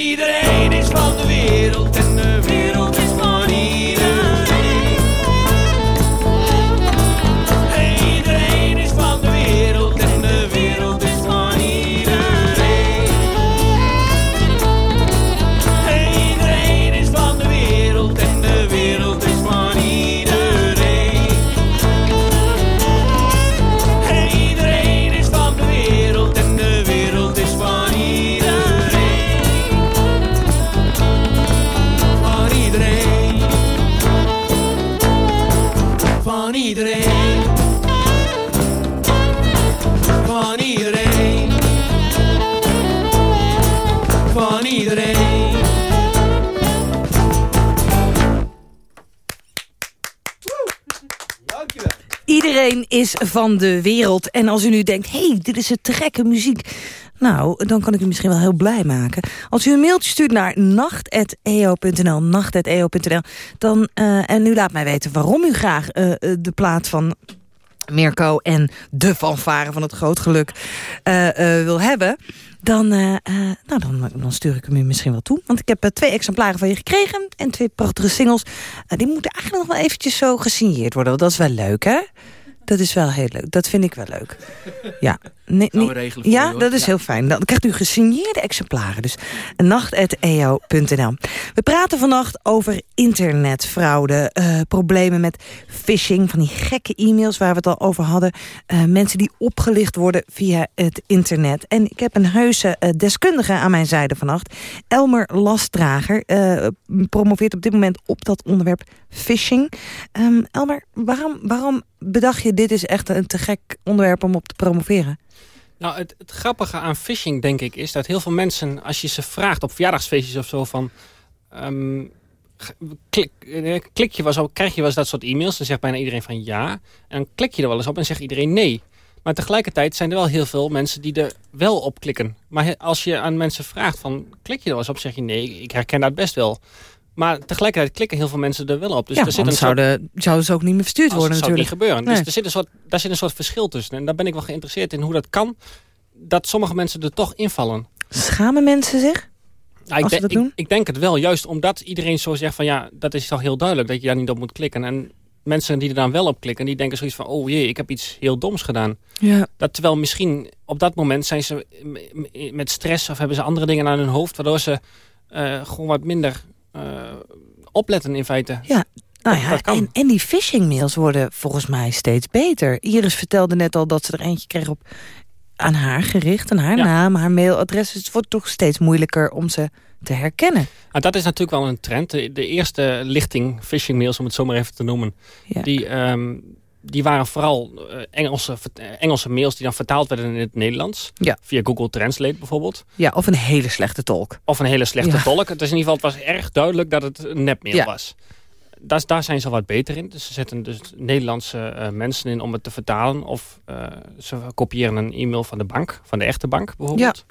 see is van de wereld. En als u nu denkt, hey, dit is het te gekke muziek. Nou, dan kan ik u misschien wel heel blij maken. Als u een mailtje stuurt naar nacht.eo.nl, nacht.eo.nl... Dan, eh, en u laat mij weten waarom u graag eh, eh, de plaat van Mirko en de fanfare van het groot geluk wil hebben... Dan, nou, dan, dan stuur ik hem u misschien wel toe. Want ik heb twee exemplaren van je gekregen en twee prachtige singles. Die moeten eigenlijk nog wel eventjes zo gesigneerd worden. Want dat is wel leuk, hè? Dat is wel heel leuk. Dat vind ik wel leuk. Ja, nee, Gaan we nee- regelen voor ja dat is Ja. heel fijn. Dan krijgt u gesigneerde exemplaren. Dus nacht.eo.nl. We praten vannacht over internetfraude. eh, problemen met phishing, van die gekke e-mails waar we het al over hadden. eh, mensen die opgelicht worden via het internet. En ik heb een heuse eh, deskundige aan mijn zijde vannacht. Elmer Lastdrager promoveert op dit moment op dat onderwerp phishing. Ehm, Elmer, waarom, waarom bedacht je dit is echt een te gek onderwerp om op te promoveren? Nou, het, het grappige aan phishing, denk ik, is dat heel veel mensen, als je ze vraagt op verjaardagsfeestjes of zo van. ehm, klik, eh, klik je wel eens op, krijg je wel eens dat soort e-mails, dan zegt bijna iedereen van ja. En dan klik je er wel eens op en zegt iedereen nee. Maar tegelijkertijd zijn er wel heel veel mensen die er wel op klikken. Maar als je aan mensen vraagt van klik je er wel eens op, zeg je nee, ik herken dat best wel. Maar tegelijkertijd klikken heel veel mensen er wel op. Dus ja, er zit een anders soort- zouden, zouden ze ook niet meer verstuurd worden zou het natuurlijk. niet gebeuren. Nee. Dus er zit een soort, daar zit een soort verschil tussen. En daar ben ik wel geïnteresseerd in hoe dat kan. Dat sommige mensen er toch invallen. Schamen mensen zich? Nou, ik, dat? Ik, ik denk het wel, juist omdat iedereen zo zegt van ja, dat is toch heel duidelijk dat je daar niet op moet klikken. En mensen die er dan wel op klikken, die denken zoiets van oh jee, ik heb iets heel doms gedaan. Ja. Dat terwijl misschien op dat moment zijn ze met stress of hebben ze andere dingen aan hun hoofd, waardoor ze eh, gewoon wat minder opletten in feite. Ja, nou ja, en, en die phishing-mails worden volgens mij steeds beter. Iris vertelde net al dat ze er eentje kreeg op aan haar gericht, aan haar Ja. naam, haar mailadres. Dus het wordt toch steeds moeilijker om ze te herkennen. Nou, dat is natuurlijk wel een trend. De, de eerste lichting phishing mails, om het zo maar even te noemen, Ja. die, ehm, die waren vooral eh, Engelse, eh, Engelse mails die dan vertaald werden in het Nederlands. Ja. Via Google Translate bijvoorbeeld. Ja, of een hele slechte tolk. Of een hele slechte Ja. tolk. Het is in ieder geval, het was erg duidelijk dat het een nepmail Ja. was. Daar, daar zijn ze wat beter in. Dus ze zetten dus Nederlandse eh, mensen in om het te vertalen. Of ze kopiëren een e-mail van de bank, van de echte bank bijvoorbeeld.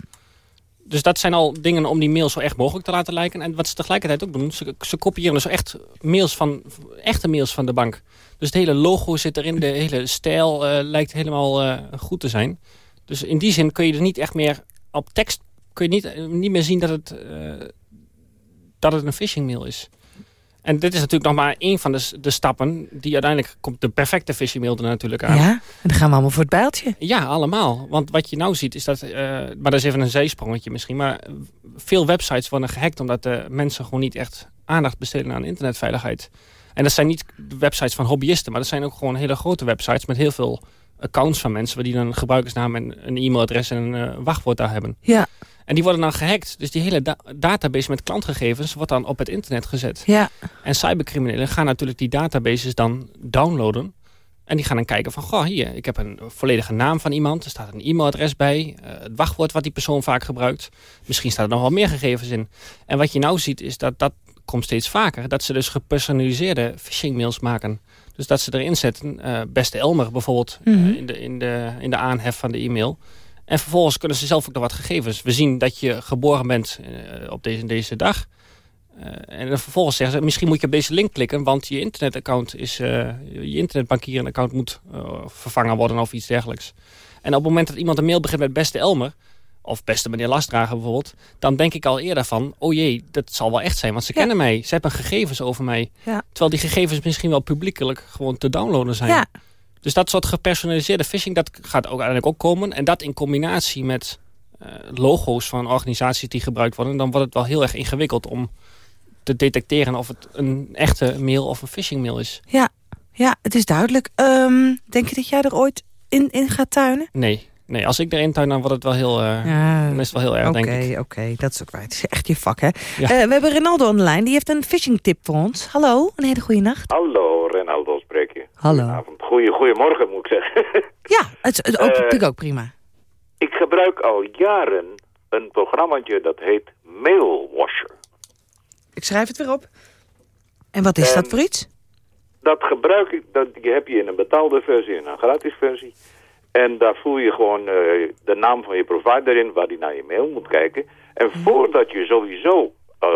Dus dat zijn al dingen om die mail zo echt mogelijk te laten lijken. En wat ze tegelijkertijd ook doen, ze, ze kopiëren dus echt mails van, echte mails van de bank. Dus het hele logo zit erin, de hele stijl eh, lijkt helemaal eh, goed te zijn. Dus in die zin kun je er niet echt meer op tekst kun je niet, eh, niet meer zien dat het, dat het een phishing mail is. En dit is natuurlijk nog maar één van de, de stappen die uiteindelijk komt de perfecte phishing mail er natuurlijk aan. Ja, en dan gaan we allemaal voor het bijltje. Ja, allemaal. Want wat je nou ziet is dat... maar dat is even een zijsprongetje misschien. Maar veel websites worden gehackt... omdat de mensen gewoon niet echt aandacht besteden aan internetveiligheid. En dat zijn niet websites van hobbyisten... maar dat zijn ook gewoon hele grote websites... met heel veel accounts van mensen... waar die dan een gebruikersnaam en een e-mailadres en een eh, wachtwoord daar hebben. Ja, En die worden dan gehackt. Dus die hele da- database met klantgegevens... wordt dan op het internet gezet. ja. En cybercriminelen gaan natuurlijk die databases dan downloaden. En die gaan dan kijken van, goh, hier, ik heb een volledige naam van iemand. Er staat een e-mailadres bij. eh, het wachtwoord wat die persoon vaak gebruikt. Misschien staat er nog wel meer gegevens in. En wat je nou ziet is dat dat komt steeds vaker. Dat ze dus gepersonaliseerde phishing mails maken. Dus dat ze erin zetten, eh, beste Elmer bijvoorbeeld, eh, Mhm. in, de, in, de, in de aanhef van de e-mail. En vervolgens kunnen ze zelf ook nog wat gegevens. We zien dat je geboren bent eh, op deze, deze dag. En dan vervolgens zeggen ze, misschien moet je op deze link klikken, want je internetaccount is, eh, je internetbankieren account moet vervangen worden of iets dergelijks. En op het moment dat iemand een mail begint met beste Elmer, of beste meneer Lastdrager bijvoorbeeld, dan denk ik al eerder van, oh jee, dat zal wel echt zijn, want ze Ja. kennen mij, ze hebben gegevens over mij. Ja. Terwijl die gegevens misschien wel publiekelijk gewoon te downloaden zijn. Ja. Dus dat soort gepersonaliseerde phishing, dat gaat ook uiteindelijk ook komen. En dat in combinatie met eh, logo's van organisaties die gebruikt worden, dan wordt het wel heel erg ingewikkeld om te detecteren of het een echte mail of een phishing mail is. Ja, ja het is duidelijk. Ehm, denk je dat jij er ooit in, in gaat tuinen? Nee, nee als ik erin tuin, dan wordt het wel heel, eh, Ja, dan is het wel heel erg, denk ik. oké, dat is ook waar. Het is echt je vak, hè? Ja. Eh, we hebben de lijn. Die heeft een phishing tip voor ons. Hallo, een hele goede nacht. Hallo, Renaldo spreek je. Hallo. Goedenavond. Goeie, goedemorgen moet ik zeggen. Ja, het, het ook, Eh, vind ik ook prima. gebruik al jaren een programmaatje dat heet Mailwasher. Ik schrijf het weer op. En wat is En- dat voor iets? Dat gebruik ik, dat die heb je in een betaalde versie en een gratis versie. En daar voel je gewoon eh, de naam van je provider in, waar die naar je mail moet kijken. En voordat je sowieso eh,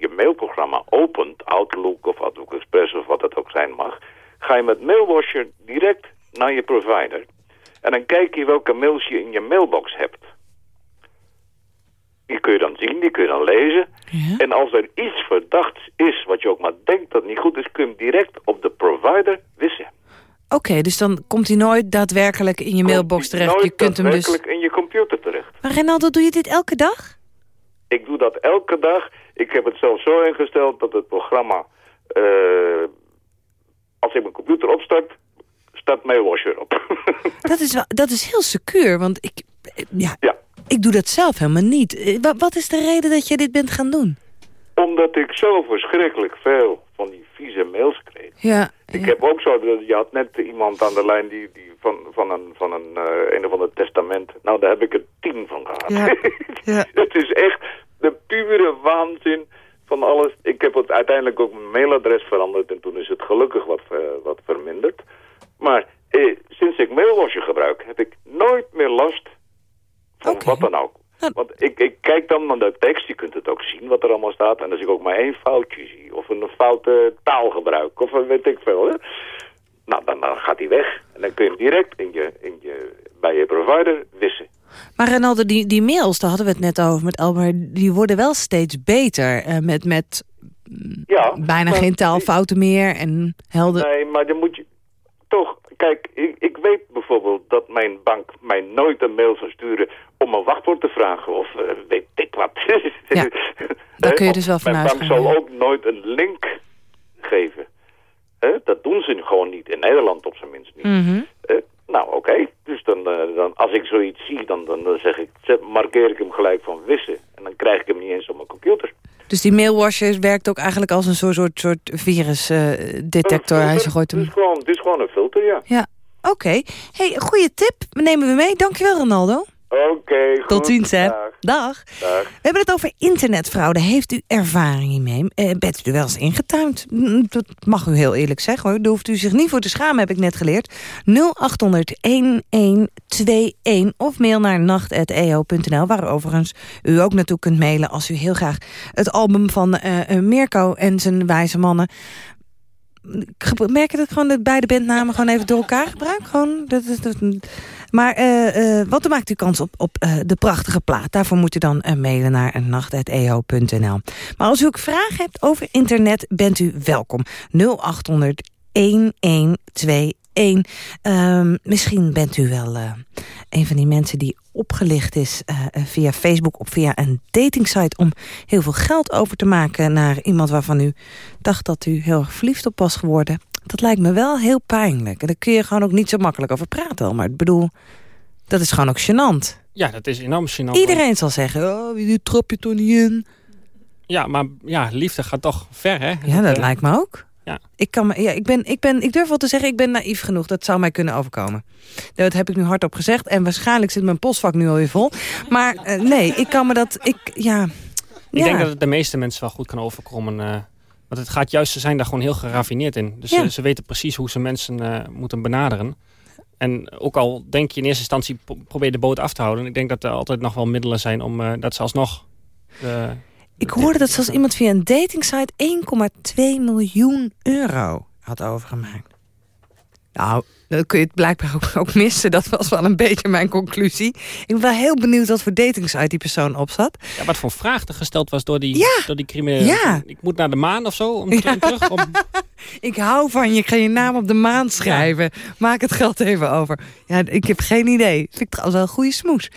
je mailprogramma opent, Outlook of Outlook Express of wat het ook zijn mag, ga je met Mailwasher direct naar je provider. En dan kijk je welke mails je in je mailbox hebt. Die kun je dan zien, die kun je dan lezen. En als er iets verdachts is, wat je ook maar denkt dat niet goed is, kun je hem direct op de provider wissen. Oké, dus dan komt hij nooit daadwerkelijk in je mailbox terecht. Je kunt hem dus... daadwerkelijk in je computer terecht. Maar Renaldo, doe je dit elke dag? Ik doe dat elke dag. Ik heb het zelfs zo ingesteld dat het programma... eh, als ik mijn computer opstart, staat Mailwasher op. Dat is, wel, dat is heel secuur, want ik, eh, ja, Ja. ik doe dat zelf helemaal niet. Eh, wa- Wat is de reden dat je dit bent gaan doen? Omdat ik zo verschrikkelijk veel van die vieze mails kreeg. Ja, Ik heb ook zo, je had net iemand aan de lijn die, die van, van een, van een, eh, een of ander testament. Nou, daar heb ik er tien van gehad. Ja. Ja. het is echt de pure waanzin van alles. Ik heb het uiteindelijk ook mijn mailadres veranderd en toen is het gelukkig wat, eh, wat verminderd. Maar eh, sinds ik Mailwasher gebruik heb ik nooit meer last van wat dan ook. Want ik, ik kijk dan naar de tekst, je kunt het ook zien wat er allemaal staat. En als ik ook maar één foutje zie, of een foute taalgebruik, of weet ik veel. Hè? Nou, dan, dan gaat hij weg. En dan kun je hem direct in je, in je, bij je provider wissen. Maar Renaldo, die, die mails, daar hadden we het net over met Albert... die worden wel steeds beter. eh, met met Ja, bijna maar- geen taalfouten meer en helder... Nee, maar dan moet je toch... Kijk, ik, ik weet bijvoorbeeld dat mijn bank mij nooit een mail zou sturen om een wachtwoord te vragen of eh, weet ik wat. Ja, daar kun je dus wel van Mijn bank uitgaan, zal ja. ook nooit een link geven. Dat doen ze gewoon niet, in Nederland op zijn minst niet. Mhm. Nou, oké. Dus dan, eh, dan, als ik zoiets zie, dan, dan, dan zeg ik, markeer ik hem gelijk van wissen. En dan krijg ik hem niet eens op mijn computer. Dus die mailwasher werkt ook eigenlijk als een soort, soort, soort virusdetector. Hij gooit het, hem... is gewoon, het is gewoon een filter, ja. Ja, oké. hey, goede tip. Nemen we mee. Dankjewel, Ronaldo. Oké. Tot ziens, hè. Dag. Dag. Dag. We hebben het over internetfraude. Heeft u ervaring hiermee? Eh, bent u er wel eens ingetuind? Mm, Dat mag u heel eerlijk zeggen, hoor. Daar hoeft u zich niet voor te schamen, heb ik net geleerd. 0800-1121 of mail naar nacht.eo.nl... waar overigens u ook naartoe kunt mailen... als u heel graag het album van eh, eh, Mirko en zijn wijze mannen... Merk je dat gewoon de beide bandnamen gewoon even door elkaar gebruik? Gewoon, dat, dat, dat- maar eh, eh, wat maakt u kans op, op eh, de prachtige plaat? Daarvoor moet u dan mailen naar nacht.eo.nl. Maar als u ook vragen hebt over internet, bent u welkom. 0800 1121. Ehm, misschien bent u wel een van die mensen die opgelicht is via Facebook of via een datingsite om heel veel geld over te maken naar iemand waarvan u dacht dat u heel erg verliefd op was geworden. Dat lijkt me wel heel pijnlijk. En daar kun je gewoon ook niet zo makkelijk over praten. al. Maar ik bedoel, dat is gewoon ook gênant. Ja, dat is enorm gênant. Iedereen zal zeggen, oh, die trap je toch niet in. Ja, maar ja, liefde gaat toch ver, hè? Ja, dat eh, lijkt me ook. Ja. Ik, kan me, ja, ik, ben, ik, ben, ik durf wel te zeggen, ik ben naïef genoeg. Dat zou mij kunnen overkomen. Dat heb ik nu hardop gezegd. En waarschijnlijk zit mijn postvak nu alweer vol. Maar eh, nee, ik kan me dat... Ik, ja, Ik ja. denk dat het de meeste mensen wel goed kan overkomen. eh, want het gaat juist, ze zijn daar gewoon heel geraffineerd in. Dus Ja. ze, ze weten precies hoe ze mensen eh, moeten benaderen. En ook al denk je in eerste instantie, pro- probeer de boot af te houden. Ik denk dat er altijd nog wel middelen zijn om eh, dat ze alsnog... eh, Ik hoorde dat zelfs iemand via een datingsite 1,2 miljoen euro had overgemaakt. Nou, dan kun je het blijkbaar ook, ook missen. Dat was wel een beetje mijn conclusie. Ik ben wel heel benieuwd wat voor datingsite die persoon op zat. ja, wat voor vraag er gesteld was door die, Ja. door die criminelen. Ja. Ik moet naar de maan of zo om ter- terug. Om, Ik hou van je, ik ga je naam op de maan schrijven. Maak het geld even over. Ja, ik heb geen idee. Vind ik trouwens wel een goede smoes.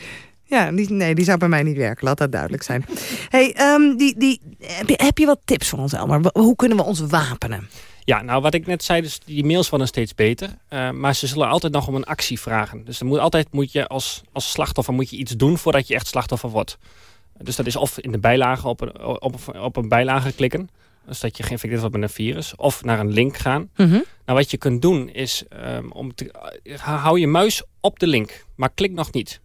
Ja, die, nee, die zou bij mij niet werken. Laat dat duidelijk zijn. Hey, ehm, die, die, heb, je, heb je wat tips voor ons, Elmar? Wa- Hoe kunnen we ons wapenen? Ja, nou wat ik net zei, dus die mails worden steeds beter. Eh, maar ze zullen altijd nog om een actie vragen. Dus dan moet, altijd moet je als, als slachtoffer moet je iets doen voordat je echt slachtoffer wordt. Dus dat is of in de bijlage op een, op, op een bijlage klikken. Dus dat je geïnfecteerd wordt met een virus. Of naar een link gaan. Mhm. Nou, wat je kunt doen is, ehm, om te, hou je muis op de link. Maar klik nog niet.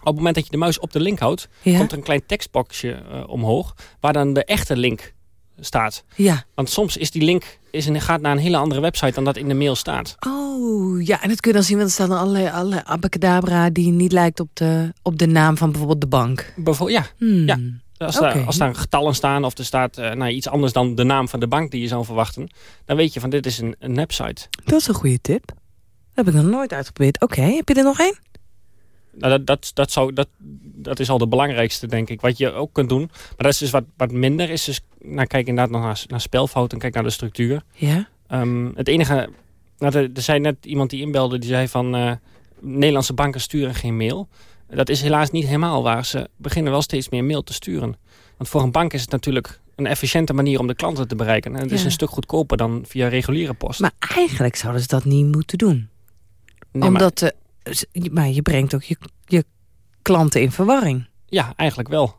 Op het moment dat je de muis op de link houdt, Ja. komt er een klein tekstboxje eh, omhoog, waar dan de echte link staat. Ja. Want soms is die link is een, gaat naar een hele andere website dan dat in de mail staat. Oh, ja, en dat kun je dan zien, want er staan allerlei, allerlei abacadabra... die niet lijkt op de, op de naam van bijvoorbeeld de bank. Bijvoorbeeld, ja, Hmm. ja. Als, daar, als daar getallen staan of er staat eh, nou, iets anders dan de naam van de bank die je zou verwachten, dan weet je van dit is een, een website. Dat is een goede tip. Dat heb ik nog nooit uitgeprobeerd. Oké, heb je er nog één? Nou, dat, dat, dat, zou, dat, dat is al de belangrijkste, denk ik. Wat je ook kunt doen, maar dat is dus wat, wat minder, is dus, nou, kijk inderdaad nog naar, naar spelfouten, kijk naar de structuur. Ja. Ehm, het enige, nou, er, er zei net iemand die inbelde, die zei van eh, Nederlandse banken sturen geen mail. Dat is helaas niet helemaal waar. Ze beginnen wel steeds meer mail te sturen. Want voor een bank is het natuurlijk een efficiënte manier om de klanten te bereiken. En het is een stuk goedkoper dan via reguliere post. Maar eigenlijk zouden ze dat niet moeten doen. Nee, maar- Omdat, eh, maar je brengt ook je klanten in verwarring. Ja, eigenlijk wel.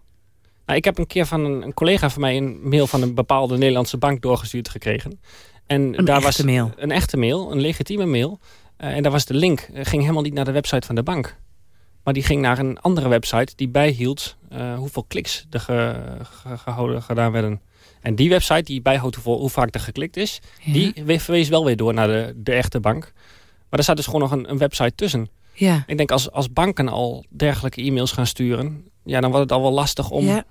Nou, ik heb een keer van een, een collega van mij een mail van een bepaalde Nederlandse bank doorgestuurd gekregen. En Een daar echte was mail. Een echte mail, een legitieme mail. Eh, en daar was de link, eh, ging helemaal niet naar de website van de bank. Maar die ging naar een andere website die bijhield eh, hoeveel kliks er ge- ge- gehouden, gedaan werden. En die website die bijhoudt hoeveel, hoe vaak er geklikt is, Ja. die we- verwees wel weer door naar de, de echte bank. Maar er staat dus gewoon nog een, een website tussen. Ja. Ik denk als, als banken al dergelijke e-mails gaan sturen... Ja, dan wordt het al wel lastig om, Ja.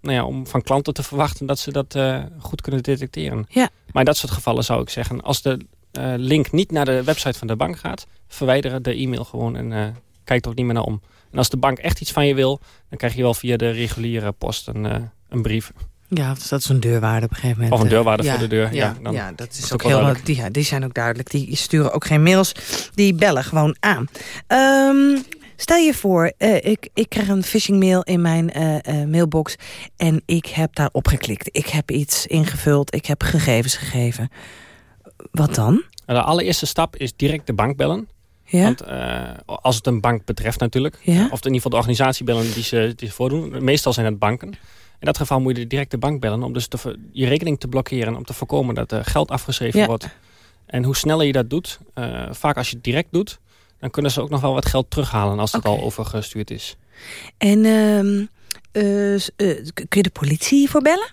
nou ja, om van klanten te verwachten... dat ze dat eh, goed kunnen detecteren. Ja. Maar in dat soort gevallen zou ik zeggen... als de eh, link niet naar de website van de bank gaat... verwijderen de e-mail gewoon en eh kijk er ook niet meer naar om. En als de bank echt iets van je wil... dan krijg je wel via de reguliere post een, een brief. Ja, of dat is een deurwaarde op een gegeven moment. Of een eh, deurwaarde ja, voor de deur, Ja, ja, dan ja dat is ook heel duidelijk. die, ja, die zijn ook duidelijk. Die sturen ook geen mails. Die bellen gewoon aan. Ehm, stel je voor, eh, ik, ik krijg een phishing mail in mijn eh, mailbox. En ik heb daarop geklikt. Ik heb iets ingevuld. Ik heb gegevens gegeven. Wat dan? Nou, de allereerste stap is direct de bank bellen. Ja? Want als het een bank betreft natuurlijk. Ja? Of in ieder geval de organisatie bellen die ze, die ze voordoen. Meestal zijn het banken. In dat geval moet je direct de bank bellen om dus te, je rekening te blokkeren. Om te voorkomen dat er geld afgeschreven Ja. wordt. En hoe sneller je dat doet, eh, vaak als je het direct doet... dan kunnen ze ook nog wel wat geld terughalen als het al overgestuurd is. En ehm, eh, eh, kun je de politie hiervoor bellen?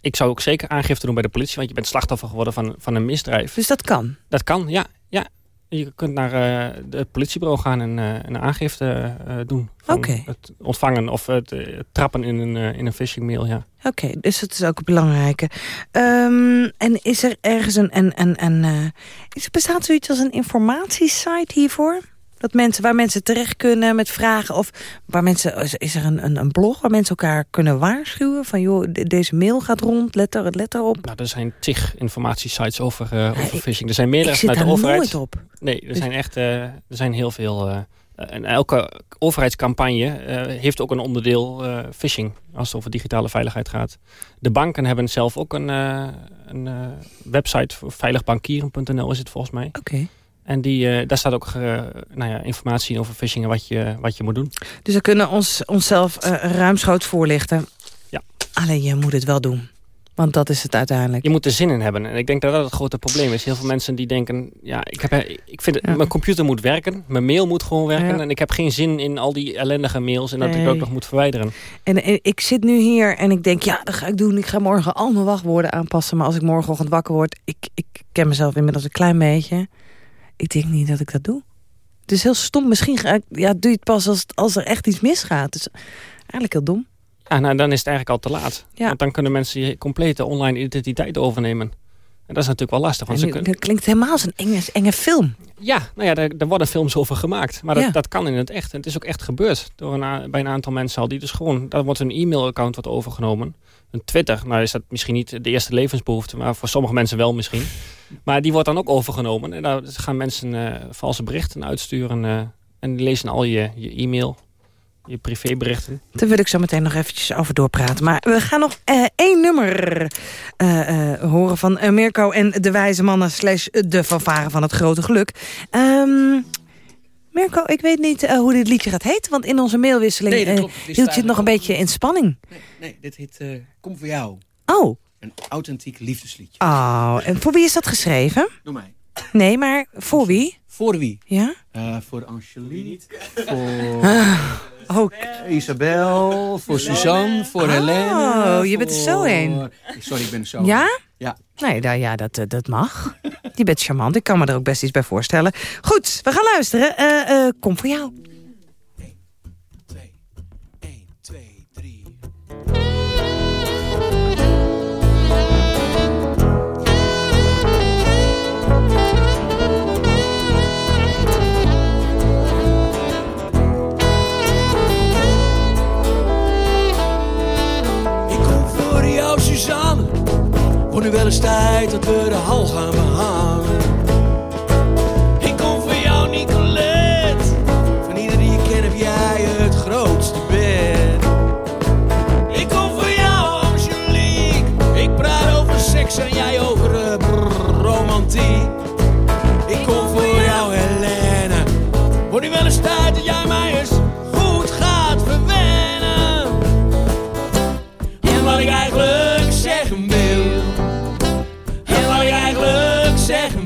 Ik zou ook zeker aangifte doen bij de politie... want je bent slachtoffer geworden van, van een misdrijf. Dus dat kan? Dat kan, ja. ja. Je kunt naar eh, het politiebureau gaan en eh, een aangifte eh, doen. Van Oké. Het ontvangen of het, het trappen in een, in een phishing mail, ja. Oké, dus dat is ook een belangrijke. Ehm, en is er ergens een... een, een eh, is er bestaat zoiets als een informatiesite hiervoor? Dat mensen, waar mensen terecht kunnen met vragen? Of waar mensen, is- is er een, een, een blog waar mensen elkaar kunnen waarschuwen? Van joh, de- deze mail gaat rond, let, er, let erop. Nou, er zijn tig informatiesites over, eh, over phishing. Er zijn meerdere vanuit de overheid. nooit op. Nee, er Dus- zijn echt eh, er zijn heel veel. eh, en elke overheidscampagne heeft ook een onderdeel phishing als het over digitale veiligheid gaat. De banken hebben zelf ook een, een website, voor veiligbankieren.nl is het volgens mij. Oké. En die, eh, daar staat ook eh, nou ja, informatie over phishing en wat je, wat je moet doen. Dus we kunnen ons, onszelf eh, ruimschoots voorlichten. Ja. Alleen je moet het wel doen. Want dat is het uiteindelijk. Je moet er zin in hebben. En ik denk dat dat het grote probleem is. Heel veel mensen die denken... Ja, ik, heb, ik vind het, Ja. mijn computer moet werken. Mijn mail moet gewoon werken. Ja. En ik heb geen zin in al die ellendige mails. En dat ik ook nog moet verwijderen. En, en ik zit nu hier en ik denk, ja, dat ga ik doen. Ik ga morgen al mijn wachtwoorden aanpassen. Maar als ik morgenochtend wakker word... Ik, ik ken mezelf inmiddels een klein beetje. Ik denk niet dat ik dat doe. Het is heel stom. Misschien ga ik, ja, doe je het pas als, als er echt iets misgaat. Dus eigenlijk heel dom. Ja, nou, dan is het eigenlijk al te laat. Ja. Want dan kunnen mensen je complete online identiteit overnemen. En dat is natuurlijk wel lastig. Want nu- kunnen... dat klinkt helemaal als een enge, enge film. Ja, nou ja, daar, daar worden films over gemaakt. Maar dat, Ja. dat kan in het echt. En het is ook echt gebeurd door een, bij een aantal mensen al. Die dus gewoon, daar wordt een e-mailaccount wordt overgenomen. Een Twitter, nou is dat misschien niet de eerste levensbehoefte. Maar voor sommige mensen wel misschien. Maar die wordt dan ook overgenomen. En daar gaan mensen eh, valse berichten uitsturen. eh, en die lezen al je, je e-mail, je privéberichten. Daar wil ik zo meteen nog eventjes over doorpraten. Maar we gaan nog eh, één nummer eh, eh, horen van Mirko en de wijze mannen... slash de fanfare van het grote geluk. Ehm Mirko, ik weet niet eh, hoe dit liedje gaat heten... want in onze mailwisseling Nee, hield je het nog een beetje in spanning. Nee, nee dit heet eh, Kom voor jou. Oh, Een authentiek liefdesliedje. oh, en voor wie is dat geschreven? Doe mij. Nee, maar voor wie? Voor wie? Ja? Eh, voor Angelique, voor Ah, ook. Isabel, voor Suzanne, voor Oh, Helene. je bent er zo voor- heen. Sorry, ik ben er zo Ja? heen. Ja. Nee, nou ja, dat, eh, dat mag. Je bent charmant, ik kan me er ook best iets bij voorstellen. Goed, we gaan luisteren. Eh, eh, kom voor jou. Wordt nu wel eens tijd dat we de hal gaan behangen. Zeggen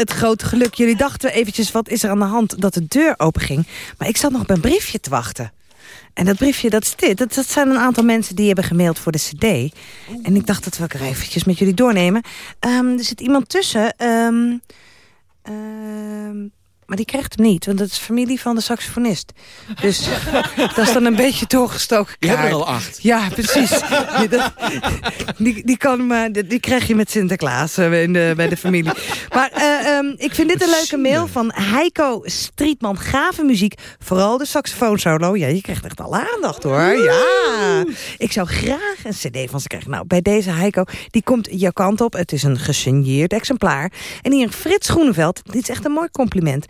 het grote geluk. Jullie dachten eventjes, wat is er aan de hand dat de deur open ging. Maar ik zat nog op een briefje te wachten. En dat briefje, dat is dit. Dat, dat zijn een aantal mensen die hebben gemaild voor de cd. En ik dacht dat we er eventjes met jullie doornemen. Ehm, er zit iemand tussen. ehm, ehm, maar die krijgt hem niet, want dat is familie van de saxofonist. Dus dat is dan een beetje doorgestoken Je hebt er kaart. al acht. Ja, precies. Die, dat- die, die, kan, hem, eh, die, krijg je met Sinterklaas eh, in de, bij de familie. Maar eh, ehm, ik vind dit een leuke mail van Heiko Strietman. Gave muziek, vooral de saxofoonsolo. Ja, je krijgt echt alle aandacht hoor. Ja. Ik zou graag een cd van ze krijgen. Nou, bij deze Heiko, die komt jouw kant op. Het is een gesigneerd exemplaar. En hier Frits Groeneveld, dit is echt een mooi compliment.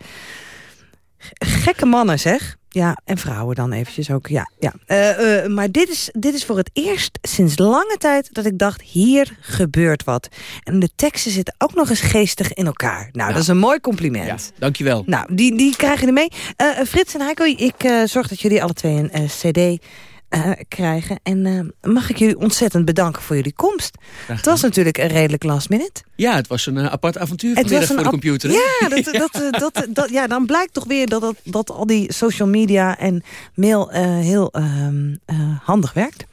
Gekke mannen, zeg. Ja, en vrouwen dan eventjes ook. Ja, ja. Eh, eh, maar dit is, dit is voor het eerst sinds lange tijd dat ik dacht... hier gebeurt wat. En de teksten zitten ook nog eens geestig in elkaar. Nou, dat is een mooi compliment. Dankjewel. Nou, die, die krijgen er mee. Eh, Frits en Heiko, ik zorg dat jullie alle twee een cd eh, krijgen. En eh, mag ik jullie ontzettend bedanken voor jullie komst. Het was natuurlijk een redelijk last minute. Ja, het was een eh, apart avontuur Het vanmiddag voor de computer. Ja, dat, dat, dat, dat, ja, dan blijkt toch weer dat, dat, dat al die social media en mail heel ehm, eh, handig werkt.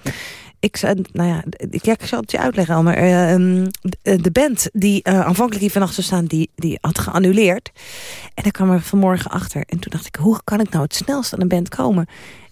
Ik, zou, nou ja, ik, ja, ik zal het je uitleggen, Elmer. Eh, ehm, de, de band die aanvankelijk hier vannacht zou staan, die, die had geannuleerd. En daar kwam er vanmorgen achter. En toen dacht ik, hoe kan ik nou het snelst aan een band komen?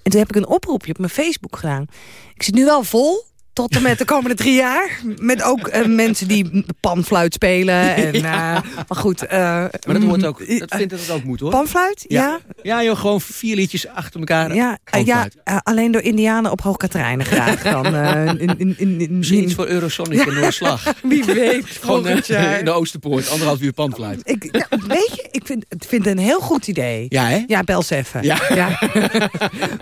En toen heb ik een oproepje op mijn Facebook gedaan. Ik zit nu wel vol, tot en met de komende drie jaar. Met ook eh, mensen die panfluit spelen. En, eh, maar goed. eh, Maar dat, hoort ook, mm, dat vindt dat het ook moet hoor. Panfluit? Ja. Ja, joh, gewoon vier liedjes achter elkaar. Ja, ja alleen door Indianen op Hoog Katerijnen graag. Dan, eh, in, in, in, in, Misschien iets voor Eurosonic en Noorslag. Wie weet, Gewoon in de Oosterpoort, anderhalf uur pandfluit. Ik, nou, weet je, ik vind, ik vind het een heel goed idee. Ja, hè? Ja, bel ze even. Ja.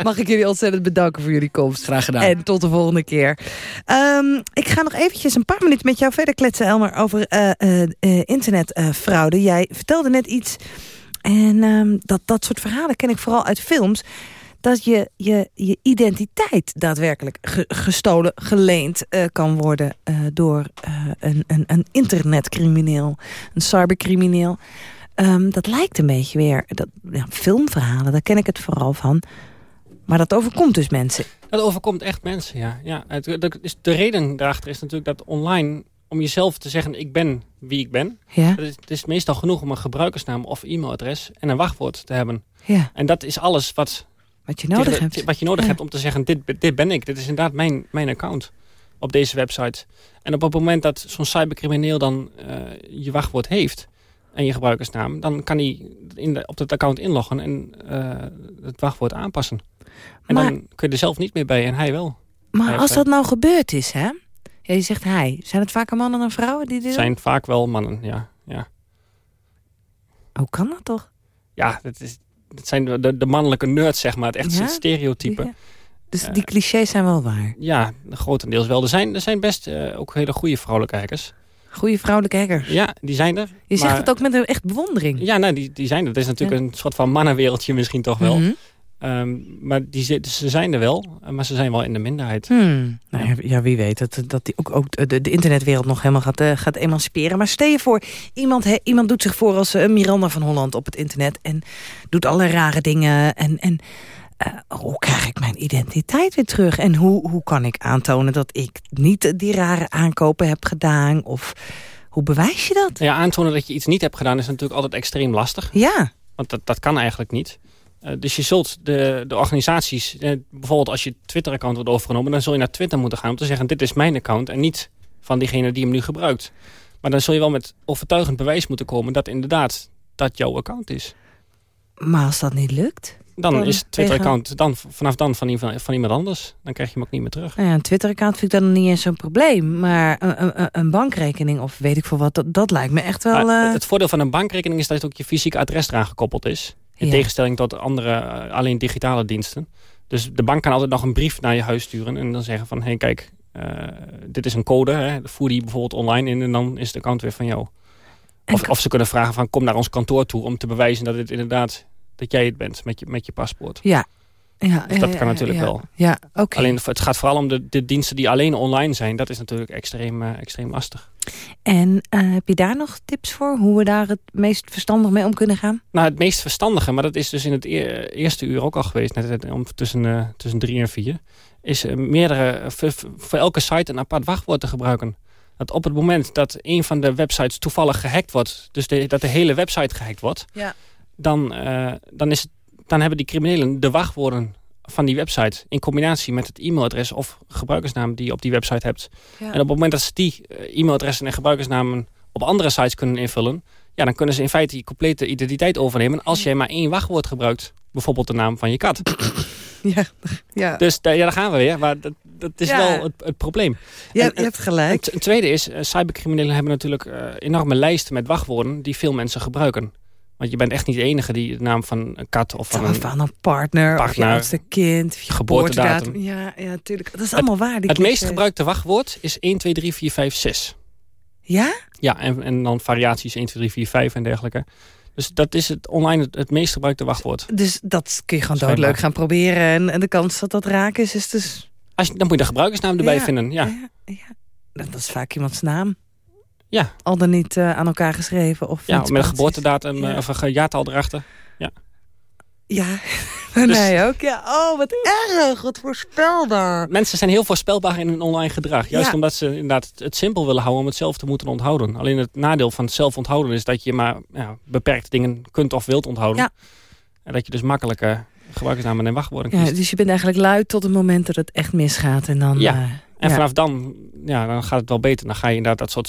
Mag ik jullie ontzettend bedanken voor jullie komst. Graag gedaan. En tot de volgende keer. Ehm, ik ga nog eventjes een paar minuten met jou verder kletsen, Elmer, over eh, eh, eh, internetfraude. Jij vertelde net iets. En ehm, dat, dat soort verhalen ken ik vooral uit films. Dat je je, je identiteit daadwerkelijk ge- gestolen, geleend kan worden door een, een, een internetcrimineel, een cybercrimineel. Ehm, dat lijkt een beetje weer, dat, filmverhalen, daar ken ik het vooral van. Maar dat overkomt dus mensen. Dat overkomt echt mensen, ja. ja het, dat is, de reden daarachter is natuurlijk dat online... om jezelf te zeggen, ik ben wie ik ben... Ja. Het, is, het is meestal genoeg om een gebruikersnaam of e-mailadres... en een wachtwoord te hebben. Ja. En dat is alles wat, Wat je nodig de- hebt. wat je nodig Ja. hebt om te zeggen... Dit, dit ben ik, dit is inderdaad mijn, mijn account op deze website. En op het moment dat zo'n cybercrimineel dan eh, je wachtwoord heeft... en je gebruikersnaam... dan kan hij in de, op dat account inloggen en eh, het wachtwoord aanpassen. En Maar- dan kun je er zelf niet meer bij en hij wel. Maar Hij als dat nou gebeurd is, hè? Ja, je zegt hij. Zijn het vaker mannen dan vrouwen die dit doen? zijn vaak wel mannen, ja. Ja, Hoe kan dat toch? ja het, is, het zijn de, de, mannelijke nerds, zeg maar. Het echt Ja? stereotype. Ja. Dus die clichés zijn wel waar. Ja, grotendeels wel. Er zijn, er zijn best eh, ook hele goede vrouwelijke hackers. Goede vrouwelijke hackers. Ja, die zijn er. Je zegt maar- het ook met een echt bewondering. Ja, nou, die, die zijn er. Het is natuurlijk een soort van mannenwereldje misschien toch wel. Mhm. Ehm, maar die, ze zijn er wel, maar ze zijn wel in de minderheid. Hmm. Nou ja, ja, wie weet dat, dat die ook, ook de, de internetwereld nog helemaal gaat, eh, gaat emanciperen. Maar stel je voor, iemand, he- iemand doet zich voor als eh, Miranda van Holland op het internet... en doet alle rare dingen. En, en eh, hoe krijg ik mijn identiteit weer terug? En hoe, hoe kan ik aantonen dat ik niet die rare aankopen heb gedaan? Of hoe bewijs je dat? Ja, aantonen dat je iets niet hebt gedaan is natuurlijk altijd extreem lastig. Ja. Want dat, dat kan eigenlijk niet. Eh, dus je zult de, de organisaties, eh, bijvoorbeeld als je Twitter-account wordt overgenomen... dan zul je naar Twitter moeten gaan om te zeggen... dit is mijn account en niet van diegene die hem nu gebruikt. Maar dan zul je wel met overtuigend bewijs moeten komen... dat inderdaad dat jouw account is. Maar als dat niet lukt? Dan is het tegen- Twitter-account dan, vanaf dan van, iemand- van iemand anders. Dan krijg je hem ook niet meer terug. Nou ja, een Twitter-account vind ik dan niet eens zo'n probleem. Maar een, een, een bankrekening of weet ik veel wat, dat, dat lijkt me echt wel... Eh, Het voordeel van een bankrekening is dat ook je fysieke adres eraan gekoppeld is. In Ja. tegenstelling tot andere, eh, alleen digitale diensten. Dus de bank kan altijd nog een brief naar je huis sturen. En dan zeggen van, hé hey, kijk, eh, dit is een code. Hè, voer die bijvoorbeeld online in en dan is de account weer van jou. Of, of ze kunnen vragen van, kom naar ons kantoor toe om te bewijzen dat het inderdaad, dat jij het bent met je, met je paspoort. Ja. ja, Dus dat ja, kan natuurlijk ja. wel. Ja, oké. Alleen het gaat vooral om de, de diensten die alleen online zijn. Dat is natuurlijk extreem, eh, extreem lastig. En eh, heb je daar nog tips voor? Hoe we daar het meest verstandig mee om kunnen gaan? Nou, het meest verstandige, maar dat is dus in het e- eerste uur ook al geweest, net om tussen, eh, tussen drie en vier, is eh, meerdere, voor, voor elke site een apart wachtwoord te gebruiken. Dat op het moment dat een van de websites toevallig gehackt wordt, dus de, dat de hele website gehackt wordt, Ja. dan, eh, dan, is het, dan hebben die criminelen de wachtwoorden van die website... in combinatie met het e-mailadres of gebruikersnaam die je op die website hebt. Ja. En op het moment dat ze die eh, e-mailadressen en gebruikersnamen op andere sites kunnen invullen... ja, dan kunnen ze in feite je complete identiteit overnemen... als jij maar één wachtwoord gebruikt. Bijvoorbeeld de naam van je kat. Ja, ja. Dus daar, ja, daar gaan we weer. Maar dat, dat is Ja. wel het, het probleem. En- je hebt gelijk. Het tweede is, eh, cybercriminelen hebben natuurlijk eh, enorme lijsten met wachtwoorden die veel mensen gebruiken. Want je bent echt niet de enige die de naam van een kat of van een... van een partner, of je partner, oudste kind, of je geboortedatum. geboortedatum. Ja, ja, natuurlijk. Dat is allemaal waar. die Het meest gebruikte wachtwoord is 1, 2, 3, 4, 5, 6. Ja? Ja, en, en dan variaties 1, 2, 3, 4, 5 en dergelijke. Dus dat is het online het, het meest gebruikte wachtwoord. Dus dat kun je gewoon Schijnbaar. doodleuk gaan proberen. En, en de kans dat dat raak is, is dus... Als je, dan moet je de gebruikersnaam erbij Ja, vinden. Ja. ja, ja. Dat is vaak iemands naam. Ja. Al dan niet eh, aan elkaar geschreven. Of Ja, met een geboortedatum Ja. eh, of een jaartal erachter. Ja. Ja, bij mij ook. Ja. Oh, wat erg. Wat voorspelbaar. Mensen zijn heel voorspelbaar in hun online gedrag. Juist Ja. omdat ze inderdaad het, simpel willen houden om het zelf te moeten onthouden. Alleen het nadeel van het zelf onthouden is dat je maar ja, beperkte dingen kunt of wilt onthouden. Ja. En dat je dus makkelijke gebruikersnamen en wachtwoorden Ja, kiest. dus je bent eigenlijk luid tot het moment dat het echt misgaat. En dan... Ja. eh, En ja. vanaf dan, ja, dan gaat het wel beter. Dan ga je inderdaad dat soort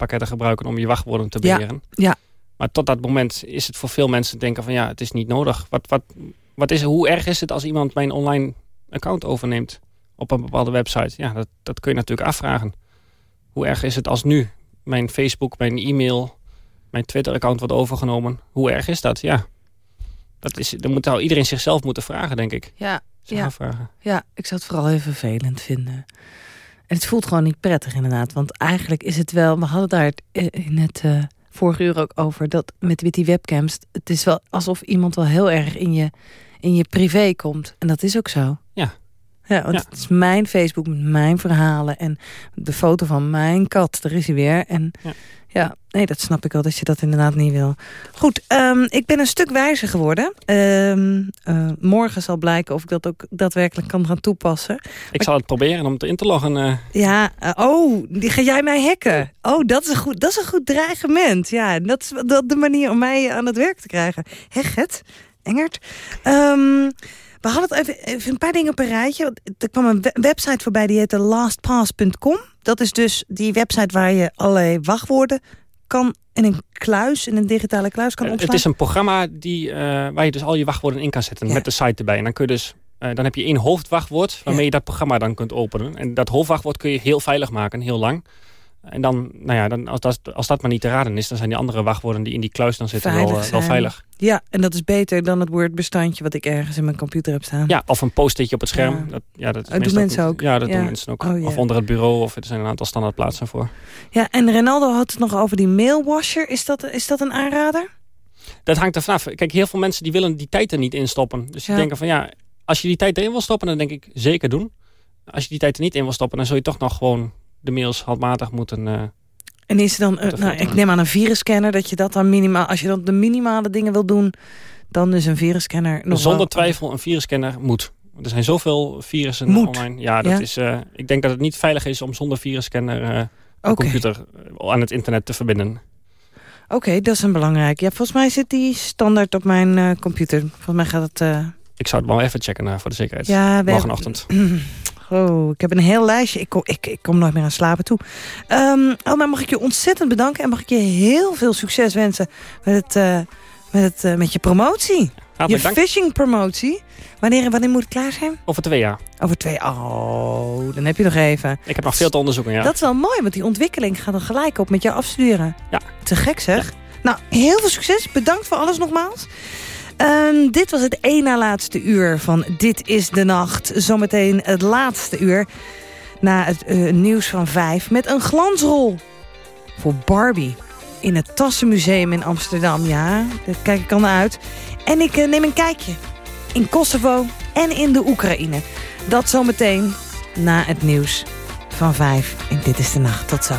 softwarepakketten gebruiken om je wachtwoorden te Ja. beheren. Ja. Maar tot dat moment is het voor veel mensen denken van ja, het is niet nodig. Wat, wat, wat is, hoe erg is het als iemand mijn online account overneemt op een bepaalde website? Ja, dat, dat kun je natuurlijk afvragen. Hoe erg is het als nu mijn Facebook, mijn e-mail, mijn Twitter-account wordt overgenomen? Hoe erg is dat? Ja. Dat is, dan moet zou iedereen zichzelf moeten vragen, denk ik. Ja, ja. Ja, ik zou het vooral heel vervelend vinden. En het voelt gewoon niet prettig inderdaad. Want eigenlijk is het wel... We hadden daar in het eh, vorige uur ook over... dat met, met die webcams... het is wel alsof iemand wel heel erg in je, in je privé komt. En dat is ook zo. Ja. Want Ja. het is mijn Facebook met mijn verhalen... en de foto van mijn kat, daar is hij weer. En Ja. ja. nee, dat snap ik wel, dat je dat inderdaad niet wil. Goed, ehm, ik ben een stuk wijzer geworden. Ehm, eh, morgen zal blijken of ik dat ook daadwerkelijk kan gaan toepassen. Ik zal het proberen om het in te loggen. eh. Ja, eh, oh, die ga jij mij hacken? Oh, dat is een goed, dat is een goed dreigement. Ja, dat is dat de manier om mij aan het werk te krijgen. Heg het, Engert. Ehm, we hadden het even, even een paar dingen op een rijtje. Er kwam een we- website voorbij die heette lastpass.com. Dat is dus die website waar je allerlei wachtwoorden kan in een kluis, in een digitale kluis kan Eh, opslaan. Het is een programma die, eh, waar je dus al je wachtwoorden in kan zetten. Ja. Met de site erbij. En dan kun je dus... eh, dan heb je één hoofdwachtwoord waarmee Ja. je dat programma dan kunt openen. En dat hoofdwachtwoord kun je heel veilig maken, heel lang. En dan, nou ja, dan, als, dat, als dat maar niet te raden is... dan zijn die andere wachtwoorden die in die kluis dan zitten wel, Veilig eh, wel veilig. Ja, en dat is beter dan het woordbestandje wat ik ergens in mijn computer heb staan. Ja, of een post-itje op het scherm. Ja. Dat, ja, dat Oh, doen mensen ook? Ja, dat Ja. doen mensen ook. Oh, ja. Of onder het bureau, of er zijn een aantal standaardplaatsen voor. Ja, en Renaldo had het nog over die mailwasher. Is dat, is dat een aanrader? Dat hangt er vanaf. Kijk, heel veel mensen die willen die tijd er niet in stoppen. Dus die Ja. denken van ja, als je die tijd erin wil stoppen, dan denk ik zeker doen. Als je die tijd er niet in wil stoppen, dan zul je toch nog gewoon de mails handmatig moeten... eh, En is er dan, eh, nou, ik neem aan een virusscanner, dat je dat dan minimaal, als je dan de minimale dingen wil doen, dan is een virusscanner nog zonder wel- twijfel een virusscanner moet. Er zijn zoveel virussen Moet. online. Ja, dat Ja? Is, eh, ik denk dat het niet veilig is om zonder virusscanner een Oké. computer aan het internet te verbinden. Oké, dat is een belangrijk. Ja, volgens mij zit die standaard op mijn computer. Volgens mij gaat het... Ik zou het wel even checken voor de zekerheid. Ja, Morgenochtend. Oh, ik heb een heel lijstje. Ik kom, ik, ik kom nooit meer aan slapen toe. Elma, mag ik je ontzettend bedanken. En mag ik je heel veel succes wensen met, het, eh, met, het, eh, met je promotie. Je Hartelijk dank. phishing promotie. Wanneer, wanneer moet het klaar zijn? Over twee jaar. Over twee... Oh, dan heb je nog even. Ik heb nog veel te onderzoeken, ja. Dat is wel mooi, want die ontwikkeling gaat er gelijk op met jou afstuderen. Ja. Te gek zeg. Nou, heel veel succes. Bedankt voor alles nogmaals. Ehm, dit was het één na laatste uur van Dit is de Nacht. Zometeen het laatste uur na het eh, nieuws van vijf... met een glansrol voor Barbie in het Tassenmuseum in Amsterdam. Ja, daar kijk ik al naar uit. En ik eh, neem een kijkje in Kosovo en in de Oekraïne. Dat zometeen na het nieuws van vijf. En dit is de nacht. Tot zo.